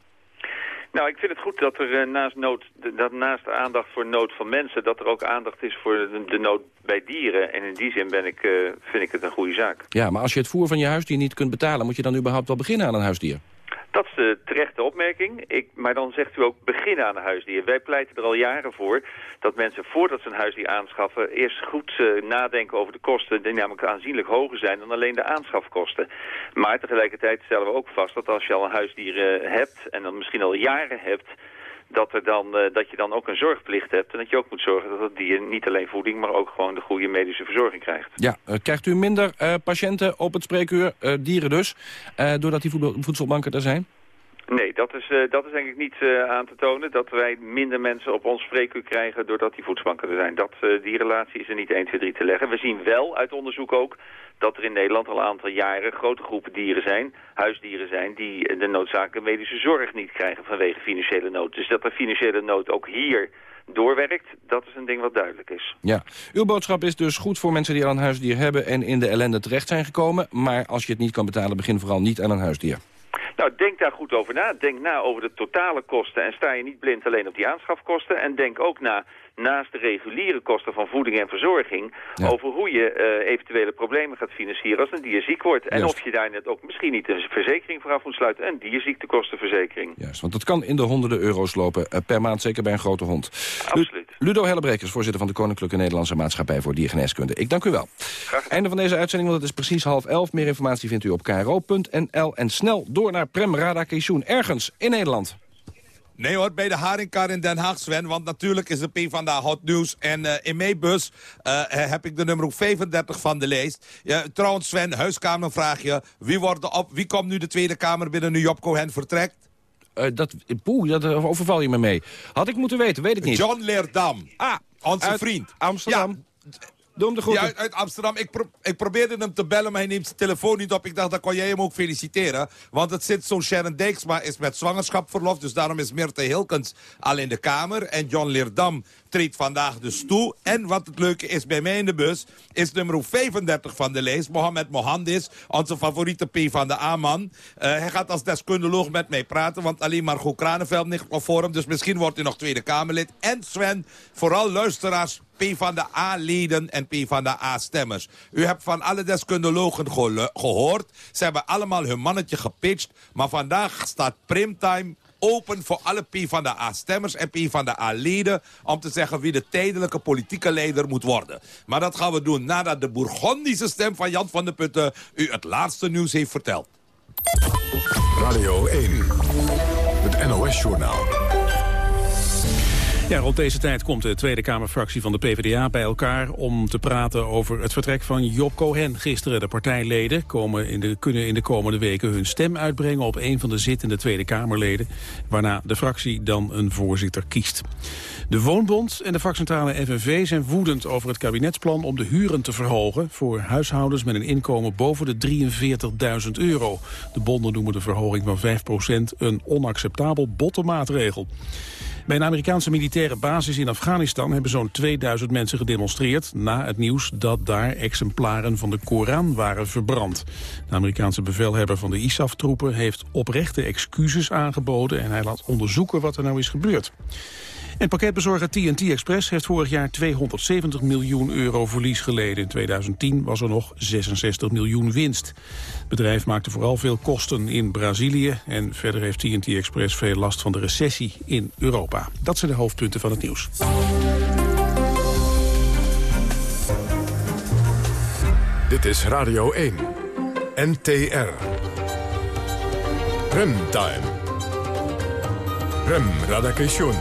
Nou, ik vind het goed dat er uh, naast, nood, dat naast aandacht voor nood van mensen... dat er ook aandacht is voor de, de nood bij dieren. En in die zin ben ik, uh, vind ik het een goede zaak. Ja, maar als je het voer van je huisdier niet kunt betalen... moet je dan überhaupt wel beginnen aan een huisdier? Dat is de terechte opmerking. Ik, maar dan zegt u ook beginnen aan een huisdier. Wij pleiten er al jaren voor dat mensen voordat ze een huisdier aanschaffen... eerst goed uh, nadenken over de kosten... die namelijk aanzienlijk hoger zijn dan alleen de aanschafkosten. Maar tegelijkertijd stellen we ook vast dat als je al een huisdier uh, hebt... en dan misschien al jaren hebt dat, er dan, uh, dat je dan ook een zorgplicht hebt. En dat je ook moet zorgen dat het dier niet alleen voeding... maar ook gewoon de goede medische verzorging krijgt. Ja, uh, krijgt u minder uh, patiënten op het spreekuur, dieren dus... doordat die voedselbanken er zijn? Nee, dat is, uh, dat is denk ik niet uh, aan te tonen. Dat wij minder mensen op ons spreekuur krijgen doordat die voedselbanken er zijn. Dat, uh, die relatie is er niet 1, 2, 3 te leggen. We zien wel uit onderzoek ook dat er in Nederland al een aantal jaren grote groepen dieren zijn, huisdieren zijn, die de noodzakelijke medische zorg niet krijgen vanwege financiële nood. Dus dat er financiële nood ook hier doorwerkt, dat is een ding wat duidelijk is. Ja, uw boodschap is dus goed voor mensen die al een huisdier hebben en in de ellende terecht zijn gekomen. Maar als je het niet kan betalen, begin vooral niet aan een huisdier. Nou, denk daar goed over na. Denk na over de totale kosten en sta je niet blind alleen op die aanschafkosten. En denk ook na naast de reguliere kosten van voeding en verzorging... over hoe je uh, eventuele problemen gaat financieren als een dier ziek wordt. En of je daar net ook misschien niet een verzekering voor af moet sluiten... een dierziektekostenverzekering. Juist, want dat kan in de honderden euro's lopen uh, per maand, zeker bij een grote hond. Absoluut. Ludo Hellebrekers, voorzitter van de Koninklijke Nederlandse Maatschappij voor Diergeneeskunde. Ik dank u wel. Einde van deze uitzending, want het is precies half elf. Meer informatie vindt u op kro.nl. En snel door naar Prem Radakishun, ergens in Nederland. Nee hoor, bij de Haringkar in Den Haag, Sven. Want natuurlijk is de P hot news. En uh, in mijn bus uh, heb ik de nummer 35 van de lijst. Ja, trouwens, Sven, huiskamervraagje. Wie, wordt op, wie komt nu de Tweede Kamer binnen nu Job Cohen vertrekt? Uh, dat, poeh, dat overval je me mee. Had ik moeten weten, weet ik niet. John Leerdam. Ah, onze vriend. Amsterdam. Ja, De Ja, uit, Amsterdam. Ik, ik probeerde hem te bellen, maar hij neemt zijn telefoon niet op. Ik dacht, dan kon jij hem ook feliciteren. Want het zit zo, Sharon Dijksma is met zwangerschapverlof. Dus daarom is Mirte Hilkens al in de Kamer. En John Leerdam treedt vandaag dus toe. En wat het leuke is bij mij in de bus... is nummer 35 van de lijst. Mohamed Mohandis, onze favoriete P van de A-man. Uh, hij gaat als deskundeloog met mij praten... want alleen Margot Kranenveld ligt voor hem. Dus misschien wordt hij nog Tweede Kamerlid. En Sven, vooral luisteraars... P van de A-leden en P van de A-stemmers. U hebt van alle deskundelogen gehoord. Ze hebben allemaal hun mannetje gepitcht. Maar vandaag staat Primtime open voor alle P van de A-stemmers en P van de A-leden... om te zeggen wie de tijdelijke politieke leider moet worden. Maar dat gaan we doen nadat de Bourgondische stem van Jan van der Putten... u het laatste nieuws heeft verteld. Radio 1, het NOS-journaal. Rond deze tijd komt de Tweede Kamerfractie van de PvdA bij elkaar... om te praten over het vertrek van Job Cohen. Gisteren de partijleden komen in de, kunnen in de komende weken hun stem uitbrengen... op een van de zittende Tweede Kamerleden... waarna de fractie dan een voorzitter kiest. De Woonbond en de vakcentrale FNV zijn woedend over het kabinetsplan... om de huren te verhogen voor huishoudens met een inkomen boven de 43.000 euro. De bonden noemen de verhoging van 5% een onacceptabel botte maatregel. Bij een Amerikaanse militaire basis in Afghanistan hebben zo'n 2000 mensen gedemonstreerd na het nieuws dat daar exemplaren van de Koran waren verbrand. De Amerikaanse bevelhebber van de ISAF-troepen heeft oprechte excuses aangeboden en hij laat onderzoeken wat er nou is gebeurd. En pakketbezorger TNT Express heeft vorig jaar 270 miljoen euro verlies geleden. In 2010 was er nog 66 miljoen winst. Het bedrijf maakte vooral veel kosten in Brazilië. En verder heeft TNT Express veel last van de recessie in Europa. Dat zijn de hoofdpunten van het nieuws. Dit is Radio 1. NTR. Remtime. Rem Radakation.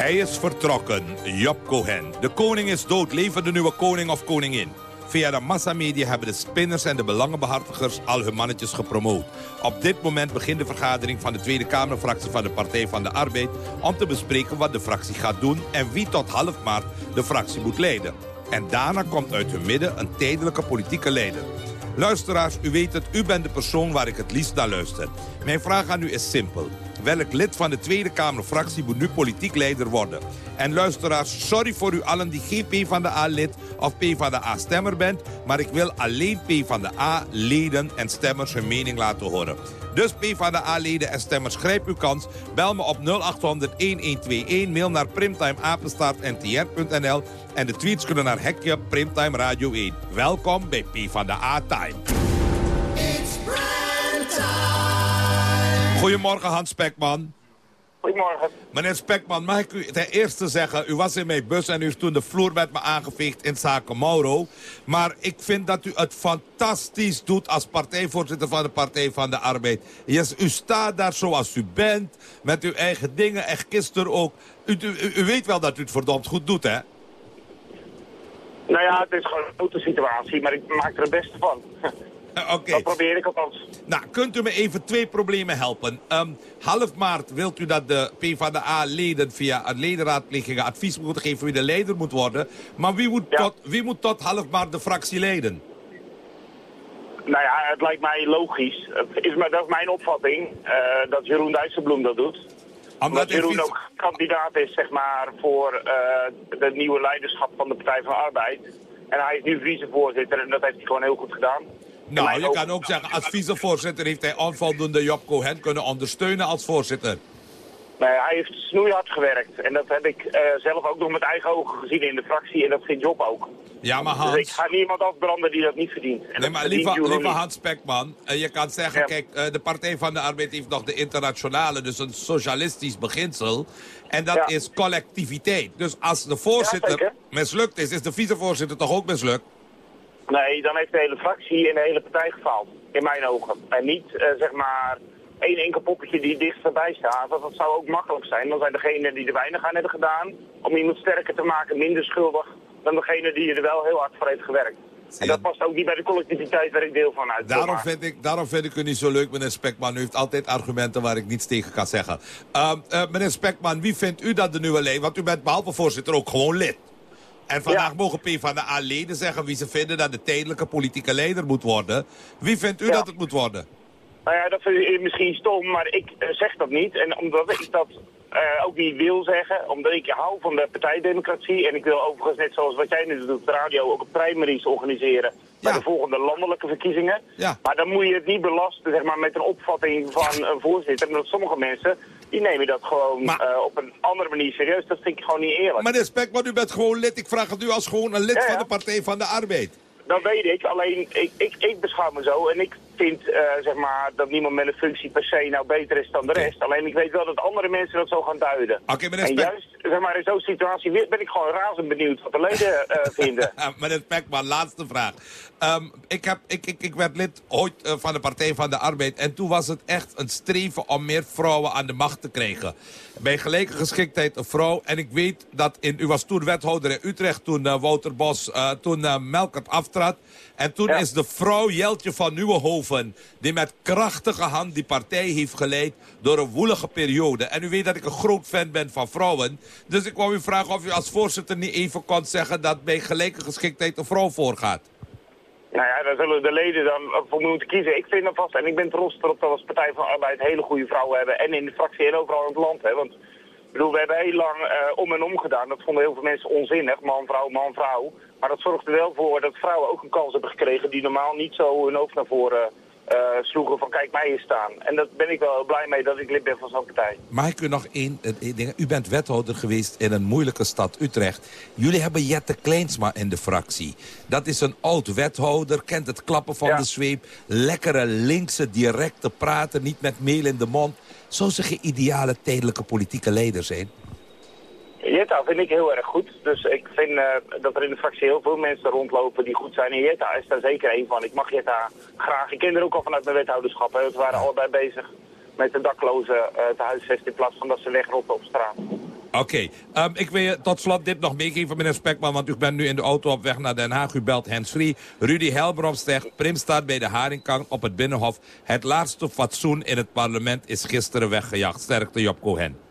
Hij is vertrokken, Job Cohen. De koning is dood, leven de nieuwe koning of koningin. Via de massamedia hebben de spinners en de belangenbehartigers al hun mannetjes gepromoot. Op dit moment begint de vergadering van de Tweede Kamerfractie van de Partij van de Arbeid... om te bespreken wat de fractie gaat doen en wie tot half maart de fractie moet leiden. En daarna komt uit hun midden een tijdelijke politieke leider. Luisteraars, u weet het, u bent de persoon waar ik het liefst naar luister. Mijn vraag aan u is simpel. Welk lid van de Tweede Kamerfractie moet nu politiek leider worden? En luisteraars, sorry voor u allen die geen P van de A-lid of P van de A-stemmer bent... maar ik wil alleen P van de A-leden en stemmers hun mening laten horen. Dus P van de A-leden en stemmers, grijp uw kans. Bel me op 0800-1121, mail naar primtimeapenstaartntr.nl... en de tweets kunnen naar hekje Primtime Radio 1. Welkom bij P van de A-time. Goedemorgen Hans Spekman. Goedemorgen. Meneer Spekman, mag ik u ten eerste zeggen... u was in mijn bus en u heeft toen de vloer met me aangeveegd in zaken Mauro. Maar ik vind dat u het fantastisch doet als partijvoorzitter van de Partij van de Arbeid. Yes, u staat daar zoals u bent, met uw eigen dingen en gisteren ook. U, u, u weet wel dat u het verdomd goed doet, hè? Nou ja, het is gewoon een grote situatie, maar ik maak er het beste van. Uh, Oké. Dat probeer ik althans. Nou, kunt u me even twee problemen helpen? Ehm, half maart wilt u dat de PvdA-leden via een ledenraadpleging advies moeten geven wie de leider moet worden. Maar wie moet, tot, wie moet tot half maart de fractie leiden? Nou ja, het lijkt mij logisch. Het is, maar dat is mijn opvatting, eh, dat Jeroen Dijsselbloem dat doet. Omdat Jeroen ook kandidaat is, zeg maar, voor eh het nieuwe leiderschap van de Partij van de Arbeid. En hij is nu vicevoorzitter en dat heeft hij gewoon heel goed gedaan. Nou, je kan ook zeggen, als vicevoorzitter heeft hij onvoldoende Job Cohen kunnen ondersteunen als voorzitter. Nee, hij heeft snoeihard gewerkt. En dat heb ik eh, zelf ook nog met eigen ogen gezien in de fractie. En dat vindt Job ook. Ja, maar Dus ik Hans... ga niemand afbranden die dat niet verdient. En Nee, maar lieve. Hans Spekman, eh, je kan zeggen, kijk, eh, de Partij van de Arbeid heeft nog de internationale, dus een socialistisch beginsel. En dat Ja. is collectiviteit. Dus als de voorzitter mislukt is, is de vicevoorzitter toch ook mislukt? Nee, dan heeft de hele fractie en de hele partij gefaald. In mijn ogen. En niet, eh, zeg maar, één enkel poppetje die dicht erbij staat. Want dat zou ook makkelijk zijn. Dan zijn degenen die er weinig aan hebben gedaan... om iemand sterker te maken, minder schuldig... dan degene die er wel heel hard voor heeft gewerkt. En dat past ook niet bij de collectiviteit waar ik deel van uit. Daarom vind, ik, daarom vind ik u niet zo leuk, meneer Spekman. U heeft altijd argumenten waar ik niets tegen kan zeggen. Ehm, eh, meneer Spekman, wie vindt u dat de nieuwe leden? Want u bent behalve voorzitter ook gewoon lid. En vandaag mogen PvdA-leden zeggen wie ze vinden dat de tijdelijke politieke leider moet worden. Wie vindt u dat het moet worden? Nou ja, dat vind ik misschien stom, maar ik eh, zeg dat niet. En omdat ik dat eh, ook niet wil zeggen, omdat ik hou van de partijdemocratie... en ik wil overigens, net zoals wat jij nu doet op de radio, ook een primaries organiseren... bij de volgende landelijke verkiezingen. Ja. Maar dan moet je het niet belasten zeg maar, met een opvatting van een voorzitter. Omdat sommige mensen, die nemen dat gewoon eh, op een andere manier serieus. Dat vind ik gewoon niet eerlijk. Meneer Spekman, u bent gewoon lid. Ik vraag het u als gewoon een lid Ja, ja. van de Partij van de Arbeid. Dat weet ik, alleen ik, ik, ik beschouw me zo en ik vind eh, zeg maar, dat niemand met een functie per se nou beter is dan de rest. Alleen ik weet wel dat andere mensen dat zo gaan duiden. Oké, meneer en juist zeg maar, in zo'n situatie ben ik gewoon razend benieuwd wat de leden eh, vinden. Meneer Spekman, laatste vraag. Ehm, ik, heb, ik, ik, ik werd lid ooit eh, van de Partij van de Arbeid. En toen was het echt een streven om meer vrouwen aan de macht te krijgen. Bij gelijke geschiktheid een vrouw. En ik weet dat in, u was toen wethouder in Utrecht toen Wouter Bos, toen Melkert aftrad. En toen is de vrouw Jeltje van Die met krachtige hand die partij heeft geleid door een woelige periode. En u weet dat ik een groot fan ben van vrouwen. Dus ik wou u vragen of u als voorzitter niet even kon zeggen dat bij gelijke geschiktheid een vrouw voorgaat. Nou ja, daar zullen de leden dan voor moeten kiezen. Ik vind alvast, en ik ben trots erop dat we als Partij van de Arbeid hele goede vrouwen hebben. En in de fractie en overal in het land. Hè. Want ik bedoel, we hebben heel lang eh, om en om gedaan. Dat vonden heel veel mensen onzinnig. Man, vrouw, man, vrouw. Maar dat zorgt er wel voor dat vrouwen ook een kans hebben gekregen die normaal niet zo hun hoofd naar voren sloegen van kijk mij hier staan. En daar ben ik wel heel blij mee dat ik lid ben van zo'n partij. Mag ik u nog één eh, één ding? U bent wethouder geweest in een moeilijke stad Utrecht. Jullie hebben Jette Kleinsma in de fractie. Dat is een oud wethouder, kent het klappen van de zweep. Lekkere linkse, directe praten, niet met meel in de mond. Zou ze geen ideale tijdelijke politieke leider zijn? Jetta vind ik heel erg goed. Dus ik vind eh, dat er in de fractie heel veel mensen rondlopen die goed zijn. En Jetta is daar zeker een van. Ik mag Jetta graag. Ik ken er ook al vanuit mijn wethouderschap. We waren allebei bezig met de daklozen eh, te huisvesten in plaats van dat ze wegrotten op straat. Oké, ehm, ik wil tot slot dit nog meegeven, meneer Spekman... want u bent nu in de auto op weg naar Den Haag. U belt hands-free. Rudy Helbrom zegt, Prim staat bij de Haringkang op het Binnenhof. Het laatste fatsoen in het parlement is gisteren weggejaagd. Sterkte Job Cohen.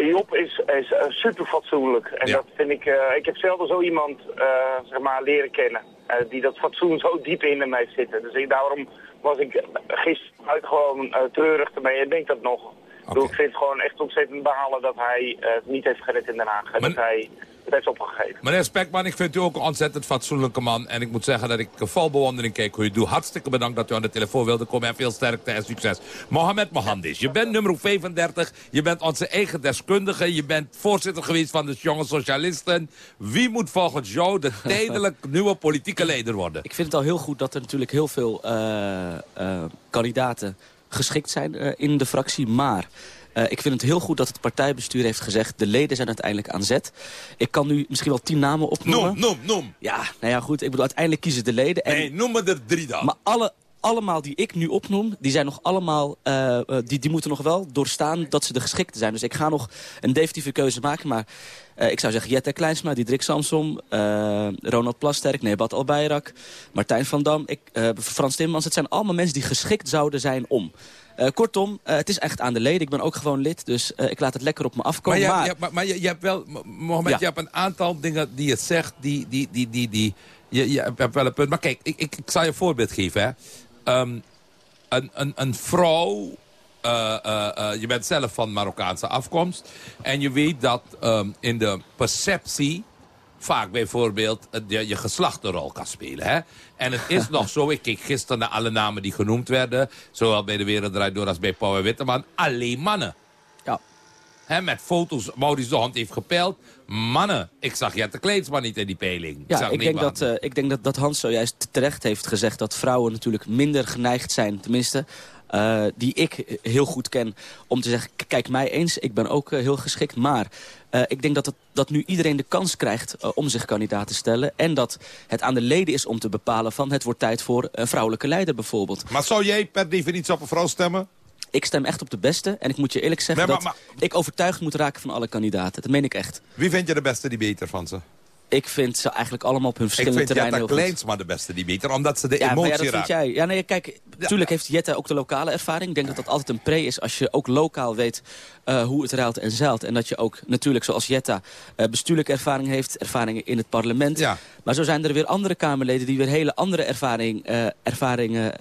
Job is, is eh, super fatsoenlijk. En dat vind ik... eh, ik heb zelden zo iemand eh, zeg maar, leren kennen. die dat fatsoen zo diep in hem heeft zitten. Dus ik, daarom was ik gisteren uit gewoon treurig ermee. En denk dat nog. Ik bedoel, Ik vind het gewoon echt ontzettend behalen dat hij het niet heeft gered in Den Haag. En dat hij het heeft opgegeven. Meneer Spekman, ik vind u ook een ontzettend fatsoenlijke man. En ik moet zeggen dat ik vol bewondering kijk hoe u doet. Hartstikke bedankt dat u aan de telefoon wilde komen. En veel sterkte en succes. Mohamed Mohandis, je bent nummer 35. Je bent onze eigen deskundige. Je bent voorzitter geweest van de Jonge Socialisten. Wie moet volgens jou de tijdelijk nieuwe politieke leider worden? Ik vind het al heel goed dat er natuurlijk heel veel eh, eh, kandidaten geschikt zijn eh, in de fractie. Maar Eh, ik vind het heel goed dat het partijbestuur heeft gezegd... de leden zijn uiteindelijk aan zet. Ik kan nu misschien wel tien namen opnoemen. Noem, noem, noem. Ja, nou ja, goed. Ik bedoel, uiteindelijk kiezen de leden. En... Nee, noem er drie dan. Maar alle, allemaal die ik nu opnoem, die zijn nog allemaal, uh, die, die moeten nog wel doorstaan dat ze de geschikte zijn. Dus ik ga nog een definitieve keuze maken, maar uh, ik zou zeggen Jette Kleinsma, Diederik Samsom, uh, Ronald Plasterk, Nebat Albayrak, Martijn van Dam, ik, Frans Timmermans. Het zijn allemaal mensen die geschikt zouden zijn om. Uh, kortom, uh, het is echt aan de leden. Ik ben ook gewoon lid, dus uh, ik laat het lekker op me afkomen. Maar je, maar... Je, maar, maar je, je, hebt wel, Mohamed, ja. je hebt een aantal dingen die je zegt, die, die, die, die, die je, je hebt wel een punt. Maar kijk, ik, ik, ik zal je een voorbeeld geven. Hè. Um, een, een, een vrouw, uh, uh, uh, je bent zelf van Marokkaanse afkomst. En je weet dat um, in de perceptie vaak bijvoorbeeld je, je geslacht een rol kan spelen. Hè? En het is nog zo, ik keek gisteren naar alle namen die genoemd werden. Zowel bij de Wereld Draait Door als bij Pauw en Witteman. Alleen mannen. Hè, met foto's, Maurice de Hond heeft gepeild. Mannen. Ik zag Jette Kleedsma niet in die peiling. Ja, ik, ik denk, dat, uh, ik denk dat, dat Hans zojuist terecht heeft gezegd... dat vrouwen natuurlijk minder geneigd zijn, tenminste... Uh, die ik heel goed ken, om te zeggen, kijk mij eens, ik ben ook uh, heel geschikt. Maar uh, ik denk dat, het, dat nu iedereen de kans krijgt om zich kandidaat te stellen. En dat het aan de leden is om te bepalen van het wordt tijd voor een vrouwelijke leider bijvoorbeeld. Maar zou jij per definitie op een vrouw stemmen? Ik stem echt op de beste. En ik moet je eerlijk zeggen nee, maar, dat maar... ik overtuigd moet raken van alle kandidaten. Dat meen ik echt. Wie vind je de beste die beter van ze? Ik vind ze eigenlijk allemaal op hun verschillende terreinen heel goed. Kleins maar de beste die beter, omdat ze de ja, emotie ja, dat raakt. vind jij. Ja, nee, kijk, natuurlijk heeft Jetta ook de lokale ervaring. Ik denk dat dat altijd een pre is als je ook lokaal weet uh, hoe het ruilt en zeilt. En dat je ook natuurlijk, zoals Jetta, uh, bestuurlijke ervaring heeft. Ervaringen in het parlement. Ja. Maar zo zijn er weer andere Kamerleden die weer hele andere ervaring, uh, ervaringen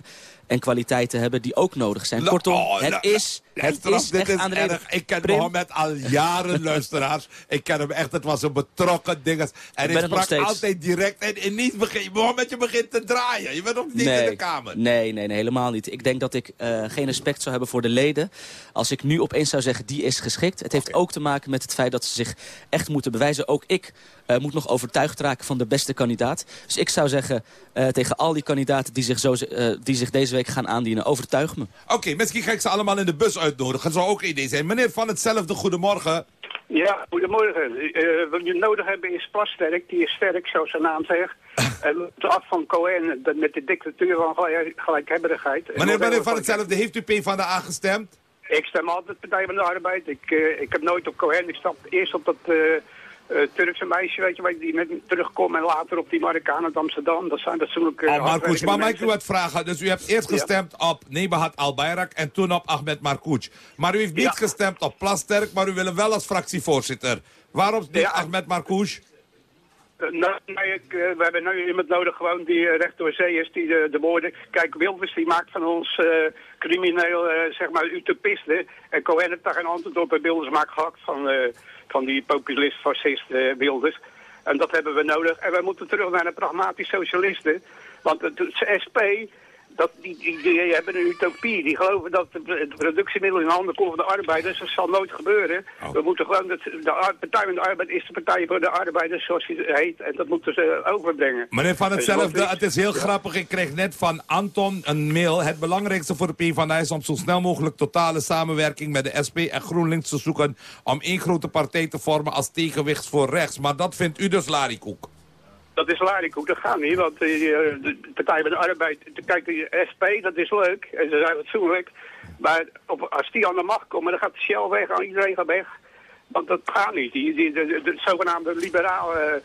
en kwaliteiten hebben die ook nodig zijn. Kortom, oh, het is, het is dit is aan de erg. Ik ken Prim. Mohammed al jaren, luisteraars. Ik ken hem echt, het was een betrokken dinges. En hij sprak altijd direct. En, en niet begin, Mohammed, je begint te draaien. Je bent nog niet nee, in de Kamer. Nee, nee, nee, helemaal niet. Ik denk dat ik uh, geen respect zou hebben voor de leden. Als ik nu opeens zou zeggen, die is geschikt. Het heeft okay. ook te maken met het feit dat ze zich echt moeten bewijzen. Ook ik uh, moet nog overtuigd raken van de beste kandidaat. Dus ik zou zeggen uh, tegen al die kandidaten die zich, zo, die zich deze week gaan aandienen, overtuig me. Oké, okay, misschien ga ik ze allemaal in de bus uitnodigen. Dat zou ook een idee zijn. Meneer Van hetzelfde, goedemorgen. Ja, goedemorgen. wat je nodig hebben is Plasterk. Die is sterk, zoals zijn naam zegt. En uh, af van Cohen met de dictatuur van gelijk, gelijkhebberigheid. Meneer, meneer Van hetzelfde, heeft u P van de A gestemd? Ik stem altijd Partij van de Arbeid. Ik, uh, ik heb nooit op Cohen. Ik stap eerst op dat... Uh, uh, Turkse meisje, weet je, die net terugkomt en later op die Marokkaan uit Amsterdam. Dat zijn natuurlijk... Uh, oh, Marcouch, maar mag ik u wat vragen? Dus u hebt eerst gestemd ja. op Nebahat Al-Bayrak en toen op Ahmed Marcouch. Maar u heeft niet ja. gestemd op Plasterk, maar u wil hem wel als fractievoorzitter. Waarom niet ja. Ahmed Marcouch? Uh, nou, nee, ik, we hebben nu iemand nodig gewoon die recht door zee is, die de, de woorden... Kijk, Wilders die maakt van ons crimineel, zeg maar, utopisten. En Cohen heeft daar geen antwoord op en Wilders maakt gehakt van van die populist, fascist uh, Wilders. En dat hebben we nodig. En we moeten terug naar de pragmatische socialisten. Want het SP, dat, die, die, die, hebben een utopie. Die geloven dat de productiemiddelen in handen komen van de arbeiders. Dat zal nooit gebeuren. Oh. We moeten gewoon, dat, de Partij van de Arbeid is de Partij voor de Arbeiders, zoals die heet. En dat moeten ze overbrengen. Meneer Van hetzelfde, het is heel ja. grappig. Ik kreeg net van Anton een mail. Het belangrijkste voor de PvdA is om zo snel mogelijk totale samenwerking met de SP en GroenLinks te zoeken. Om één grote partij te vormen als tegenwicht voor rechts. Maar dat vindt u dus Larry Koek. Dat is larikoek, dat gaat niet, want uh, de Partij van de Arbeid, kijk, de SP, dat is leuk, en ze zijn fatsoenlijk, maar op, als die aan de macht komen, dan gaat de Shell weg, iedereen gaat weg. Want dat gaat niet, die, de, de, de zogenaamde liberale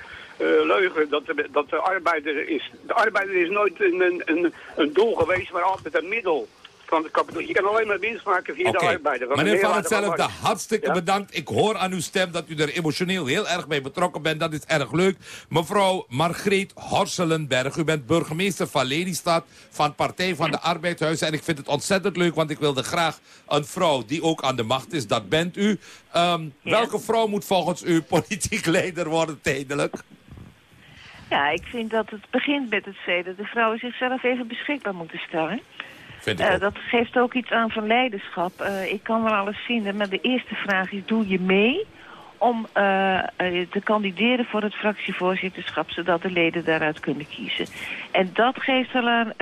leugen, dat de, dat de arbeider is, de arbeider is nooit een, een, een doel geweest, maar altijd een middel van de kapitaal. Je kan alleen maar winst maken via okay. de arbeider. Van Meneer Van hetzelfde, hartstikke ja? bedankt. Ik hoor aan uw stem dat u er emotioneel heel erg bij betrokken bent. Dat is erg leuk. Mevrouw Margreet Horselenberg, u bent burgemeester van Lelystad van Partij van de Arbeidhuizen. En ik vind het ontzettend leuk, want ik wilde graag een vrouw die ook aan de macht is. Dat bent u. Um, ja. Welke vrouw moet volgens u politiek leider worden tijdelijk? Ja, ik vind dat het begint met het feit dat de vrouwen zichzelf even beschikbaar moeten stellen. Uh, dat geeft ook iets aan van leiderschap. Uh, ik kan wel alles vinden, maar de eerste vraag is, doe je mee om uh, te kandideren voor het fractievoorzitterschap, zodat de leden daaruit kunnen kiezen. En dat geeft al aan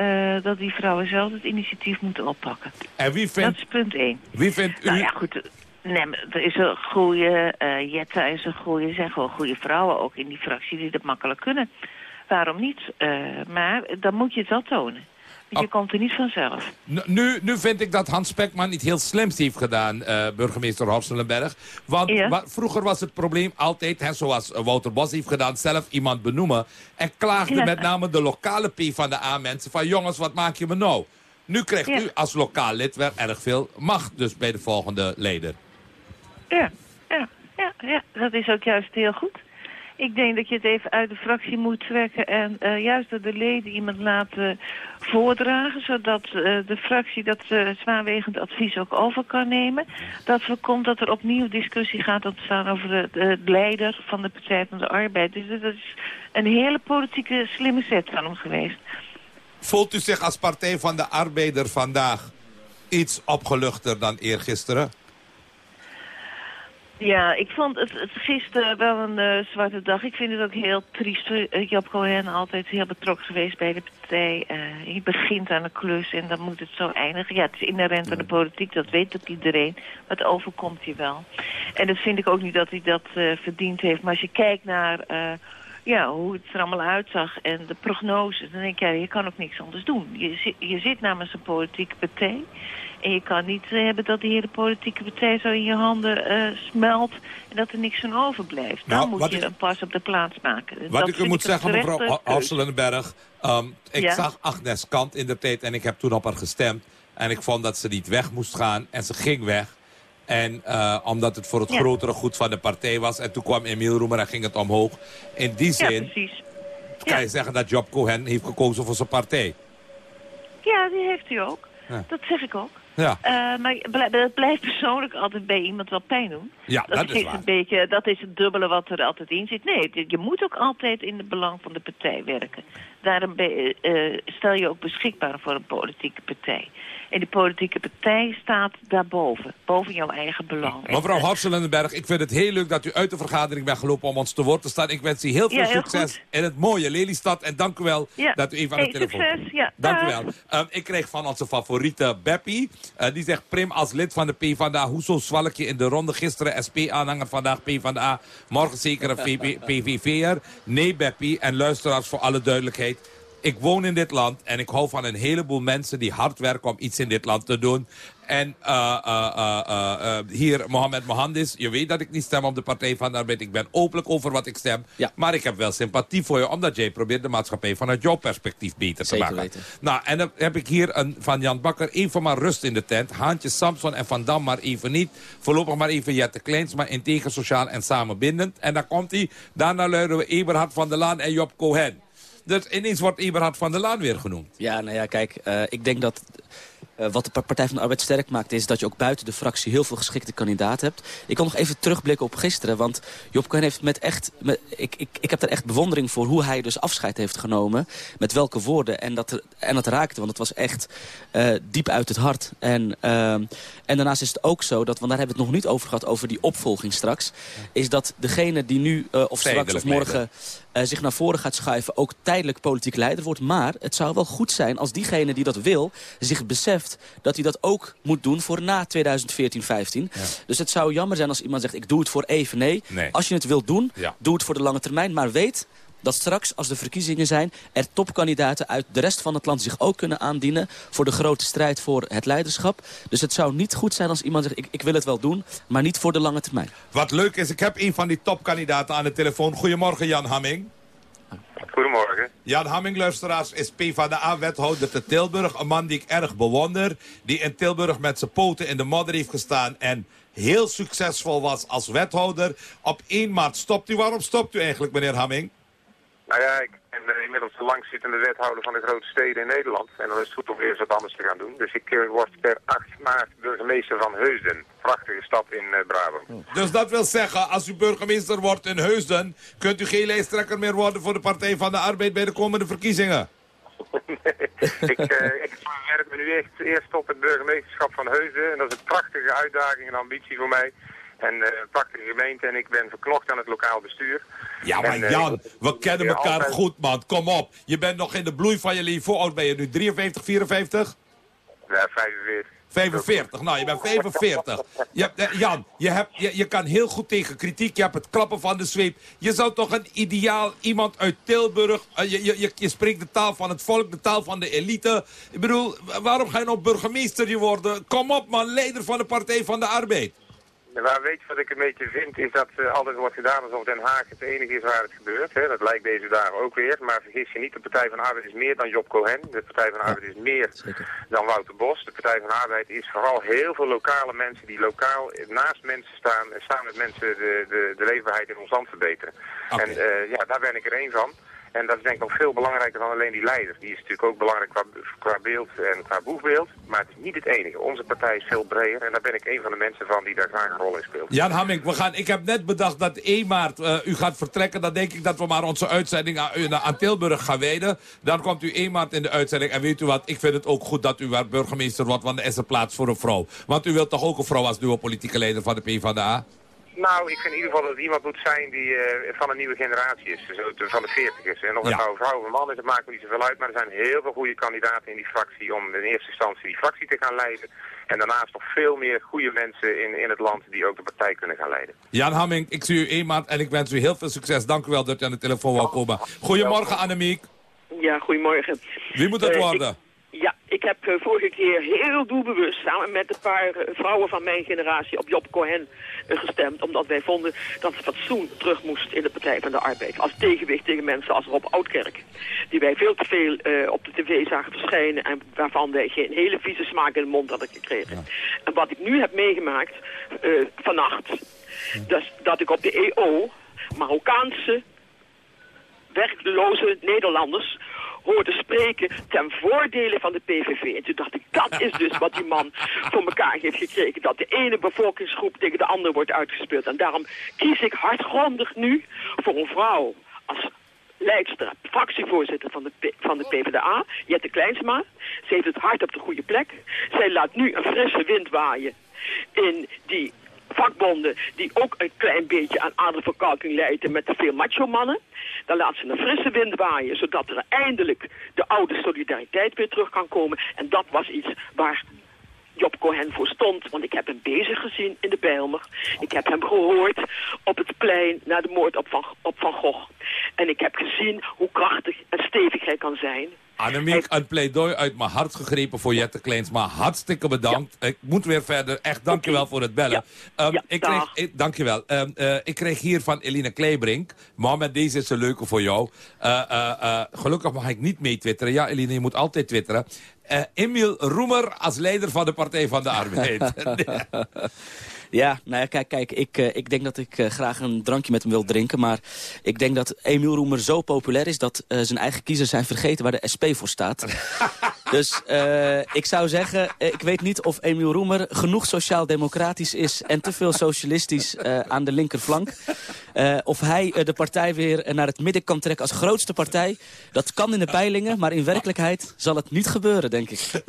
dat die vrouwen zelf het initiatief moeten oppakken. En wie vindt, dat is punt één. Wie vindt u... Nou ja, goed. Nee, maar er is een goede, uh, Jetta is een goede, zijn gewoon goede vrouwen ook in die fractie die dat makkelijk kunnen. Waarom niet? Uh, maar dan moet je het wel tonen. Je komt er niet vanzelf. Nu, nu vind ik dat Hans Spekman niet heel slims heeft gedaan, uh, burgemeester Horselenberg. Want vroeger was het probleem altijd, hè, zoals Wouter Bos heeft gedaan, zelf iemand benoemen. En klaagde met name de lokale P van de A-mensen van jongens, wat maak je me nou? Nu krijgt u als lokaal lid weer erg veel macht dus bij de volgende leden. Ja, ja, ja, ja, dat is ook juist heel goed. Ik denk dat je het even uit de fractie moet trekken en uh, juist door de leden iemand laten voordragen, zodat uh, de fractie dat uh, zwaarwegend advies ook over kan nemen. Dat voorkomt dat er opnieuw discussie gaat ontstaan over de, de leider van de Partij van de Arbeid. Dus dat is een hele politieke slimme zet van hem geweest. Voelt u zich als Partij van de Arbeider vandaag iets opgeluchter dan eergisteren? Ja, ik vond het, het gisteren wel een uh, zwarte dag. Ik vind het ook heel triest. Uh, Job Cohen altijd heel betrokken geweest bij de partij. Uh, je begint aan een klus en dan moet het zo eindigen. Ja, het is inherent aan de politiek, dat weet ook iedereen. Maar het overkomt je wel. En dat vind ik ook niet dat hij dat verdiend heeft. Maar als je kijkt naar ja, hoe het er allemaal uitzag en de prognoses... dan denk je, ja, je kan ook niks anders doen. Je, zit, je zit namens een politieke partij... En je kan niet eh, hebben dat de hele politieke partij zo in je handen uh, smelt... en dat er niks van overblijft. Nou, Dan moet je ik, een pas op de plaats maken. Wat ik u moet zeggen, mevrouw Arselenberg... Um, ik zag Agnes Kant in de tijd en ik heb toen op haar gestemd. En ik vond dat ze niet weg moest gaan en ze ging weg. En uh, omdat het voor het grotere goed van de partij was. En toen kwam Emiel Roemer en ging het omhoog. In die zin ja, kan je zeggen dat Job Cohen heeft gekozen voor zijn partij. Ja, die heeft hij ook. Dat zeg ik ook. Ja. Uh, maar het blijft persoonlijk altijd bij iemand wel pijn doen. Ja, dat, is, waar. Een beetje, dat is het dubbele wat er altijd in zit. Nee, je moet ook altijd in het belang van de partij werken. Daarom uh, stel je ook beschikbaar voor een politieke partij. En die politieke partij staat daarboven. Boven jouw eigen belang. Mevrouw Harselenberg, ik vind het heel leuk dat u uit de vergadering bent gelopen om ons te woord te staan. Ik wens u heel veel succes in het mooie Lelystad. En dank u wel dat u even aan de telefoon succes, ja. Dank u wel. Um, ik kreeg van onze favoriete Beppie. Uh, die zegt, Prim, als lid van de PvdA, hoezo zwalk je in de ronde? Gisteren SP-aanhanger, vandaag PvdA. Morgen zeker een PVV'er. Nee, Beppie. En luisteraars voor alle duidelijkheid ik woon in dit land en ik hou van een heleboel mensen die hard werken om iets in dit land te doen. En uh, uh, uh, hier, Mohamed Mohandis, je weet dat ik niet stem op de Partij van de Arbeid. Ik ben openlijk over wat ik stem. Ja. Maar ik heb wel sympathie voor je, omdat jij probeert de maatschappij vanuit jouw perspectief beter te maken. Weten. Nou, en dan heb ik hier een, van Jan Bakker even maar rust in de tent. Haantje Samson en Van Dam maar even niet. Voorlopig maar even Jette Kleins, maar integer sociaal en samenbindend. En dan komt hij. Daarna luiden we Eberhard van der Laan en Job Cohen. Dus ineens wordt Eberhard van der Laan weer genoemd. Ja, nou ja, kijk, uh, ik denk dat uh, wat de Partij van de Arbeid sterk maakt... is dat je ook buiten de fractie heel veel geschikte kandidaten hebt. Ik kan nog even terugblikken op gisteren. Want Job Cohen heeft met echt... Met, ik, ik, ik heb er echt bewondering voor hoe hij dus afscheid heeft genomen. Met welke woorden. En dat, en dat raakte, want het was echt uh, diep uit het hart. En, uh, en daarnaast is het ook zo, dat, want daar hebben we het nog niet over gehad... over die opvolging straks. Is dat degene die nu of straks of morgen... Zich naar voren gaat schuiven, ook tijdelijk politiek leider wordt. Maar het zou wel goed zijn als diegene die dat wil, zich beseft dat hij dat ook moet doen voor na 2014, 15. Ja. Dus het zou jammer zijn als iemand zegt, ik doe het voor even. Nee, nee. als je het wilt doen, ja. doe het voor de lange termijn. Maar weet dat straks, als de verkiezingen zijn... er topkandidaten uit de rest van het land zich ook kunnen aandienen... voor de grote strijd voor het leiderschap. Dus het zou niet goed zijn als iemand zegt... ik, ik wil het wel doen, maar niet voor de lange termijn. Wat leuk is, ik heb een van die topkandidaten aan de telefoon. Goedemorgen, Jan Hamming. Goedemorgen. Jan Hamming, luisteraars, is PvdA-wethouder te Tilburg. Een man die ik erg bewonder. Die in Tilburg met zijn poten in de modder heeft gestaan... en heel succesvol was als wethouder. Op 1 maart stopt u. Waarom stopt u eigenlijk, meneer Hamming? Nou ja, ik ben uh, inmiddels de langzittende wethouder van de grote steden in Nederland. En dan is het goed om weer eens wat anders te gaan doen. Dus ik uh, word per 8 maart burgemeester van Heusden. Prachtige stad in uh, Brabant. Dus dat wil zeggen, als u burgemeester wordt in Heusden... kunt u geen lijsttrekker meer worden voor de Partij van de Arbeid bij de komende verkiezingen? nee, ik, ik werk me nu echt eerst op het burgemeesterschap van Heusden. En dat is een prachtige uitdaging en ambitie voor mij. En uh, prachtige gemeente en ik ben verknocht aan het lokaal bestuur. Ja, maar en, Jan, we kennen elkaar goed, man. Kom op. Je bent nog in de bloei van je leven. Hoe oud ben je nu? 53, 54? Ja, 45. 45. Nou, je bent 45. Je, eh, Jan, je, hebt, je, je kan heel goed tegen kritiek. Je hebt het klappen van de zweep. Je zou toch een ideaal iemand uit Tilburg... eh, je, je, je, spreekt de taal van het volk, de taal van de elite. Ik bedoel, waarom ga je nou burgemeester worden? Kom op man, leider van de Partij van de Arbeid. Maar weet je wat ik een beetje vind, is dat uh, altijd wordt gedaan alsof Den Haag het enige is waar het gebeurt. Hè? Dat lijkt deze dagen ook weer. Maar vergis je niet, de Partij van de Arbeid is meer dan Job Cohen. De Partij van de Arbeid is meer dan Wouter Bos. De Partij van de Arbeid is vooral heel veel lokale mensen die lokaal naast mensen staan en staan met mensen de, de, de leefbaarheid in ons land verbeteren. En uh, ja, daar ben ik er één van. En dat is denk ik nog veel belangrijker dan alleen die leider. Die is natuurlijk ook belangrijk qua, beeld en qua boegbeeld. Maar het is niet het enige. Onze partij is veel breder. En daar ben ik een van de mensen van die daar graag een rol in speelt. Jan Hamming, we gaan, ik heb net bedacht dat 1 maart uh, u gaat vertrekken. Dan denk ik dat we maar onze uitzending aan, Tilburg gaan wijden. Dan komt u 1 maart in de uitzending. En weet u wat, ik vind het ook goed dat u waar burgemeester wordt. Want er is er plaats voor een vrouw. Want u wilt toch ook een vrouw als nieuwe politieke leider van de PvdA? Nou, ik vind in ieder geval dat het iemand moet zijn die uh, van een nieuwe generatie is. Dus van de veertigers. En of het nou een vrouw of een man is, dat maakt niet zoveel uit. Maar er zijn heel veel goede kandidaten in die fractie om in eerste instantie die fractie te gaan leiden. En daarnaast nog veel meer goede mensen in, in het land die ook de partij kunnen gaan leiden. Jan Hamming, ik zie u een maand en ik wens u heel veel succes. Dank u wel dat u aan de telefoon wou komen. Goedemorgen Annemiek. Ja, goedemorgen. Wie moet het Uh, worden? ik- ja, ik heb eh, vorige keer heel doelbewust samen met een paar eh, vrouwen van mijn generatie op Job Cohen eh, gestemd. Omdat wij vonden dat het fatsoen terug moest in de Partij van de Arbeid. Als tegenwicht tegen mensen als Rob Oudkerk. Die wij veel te veel eh, op de tv zagen verschijnen en waarvan wij geen hele vieze smaak in de mond hadden gekregen. En wat ik nu heb meegemaakt eh, vannacht, dus dat ik op de EO Marokkaanse werkloze Nederlanders hoorde spreken ten voordele van de PVV. En toen dacht ik, dat is dus wat die man voor elkaar heeft gekregen. Dat de ene bevolkingsgroep tegen de andere wordt uitgespeeld. En daarom kies ik hardgrondig nu voor een vrouw als leidster, fractievoorzitter van de, van de PvdA, Jette Kleinsma. Ze heeft het hart op de goede plek. Zij laat nu een frisse wind waaien in die vakbonden die ook een klein beetje aan aderverkalking lijden met te veel macho-mannen. Dan laat ze een frisse wind waaien, zodat er eindelijk de oude solidariteit weer terug kan komen. En dat was iets waar Job Cohen voor stond. Want ik heb hem bezig gezien in de Bijlmer. Ik heb hem gehoord op het plein na de moord op Van, op van Gogh. En ik heb gezien hoe krachtig en stevig hij kan zijn. Annemiek, een pleidooi uit mijn hart gegrepen voor Jette Kleensma. Hartstikke bedankt. Ik moet weer verder. Echt, dankjewel voor het bellen. Ehm, ik kreeg, ik, dankjewel. Ehm, eh, ik kreeg hier van Eline Kleebrink. Mohammed, deze is een leuke voor jou. Eh, eh, gelukkig mag ik niet mee twitteren. Ja, Eline, je moet altijd twitteren. Emiel Roemer als leider van de Partij van de Arbeid. Ja, nou ja, kijk, kijk ik, eh, ik denk dat ik eh, graag een drankje met hem wil drinken. Maar ik denk dat Emiel Roemer zo populair is... dat eh, zijn eigen kiezers zijn vergeten waar de SP voor staat. dus ik zou zeggen, ik weet niet of Emiel Roemer genoeg sociaal-democratisch is... en te veel socialistisch aan de linkerflank. Of hij de partij weer naar het midden kan trekken als grootste partij. Dat kan in de peilingen, maar in werkelijkheid zal het niet gebeuren, denk ik.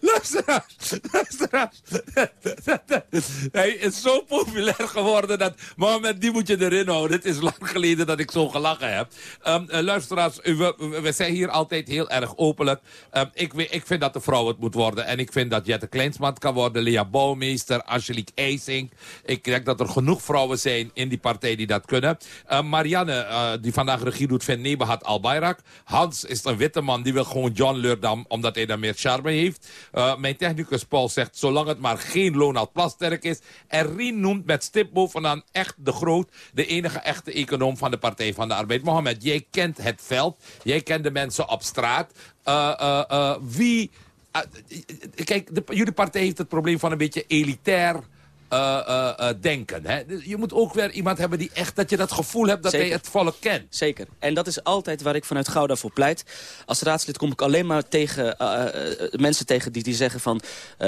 Luisteraars, luisteraars. Is zo populair geworden dat... Mohammed, die moet je erin houden. Het is lang geleden dat ik zo gelachen heb. Eh, luisteraars, we, we- zijn hier altijd heel erg openlijk. Ehm, ik, ik vind dat de vrouw het moet worden. En ik vind dat Jette Kleinsman kan worden. Lea Bouwmeester, Angelique IJsink. Ik denk dat er genoeg vrouwen zijn in die partij die dat kunnen. Ehm, Marianne, eh, die vandaag regie doet, vindt Nebahat Albayrak. Hans is een witte man, die wil gewoon John Leurdam... omdat hij dan meer charme heeft. Eh, mijn technicus Paul zegt, zolang het maar geen Lonald Plasterk is. En Rien noemt met stip bovenaan echt de groot... de enige echte econoom van de Partij van de Arbeid. Mohammed, jij kent het veld. Jij kent de mensen op straat. Eh, eh, eh, wie... kijk, de, jullie partij heeft het probleem van een beetje elitair... eh, eh, eh, denken. Hè? Dus Je moet ook weer iemand hebben die echt dat je dat gevoel hebt dat Zeker. hij het volk kent. Zeker. En dat is altijd waar ik vanuit Gouda voor pleit. Als raadslid kom ik alleen maar tegen mensen tegen die, die zeggen van...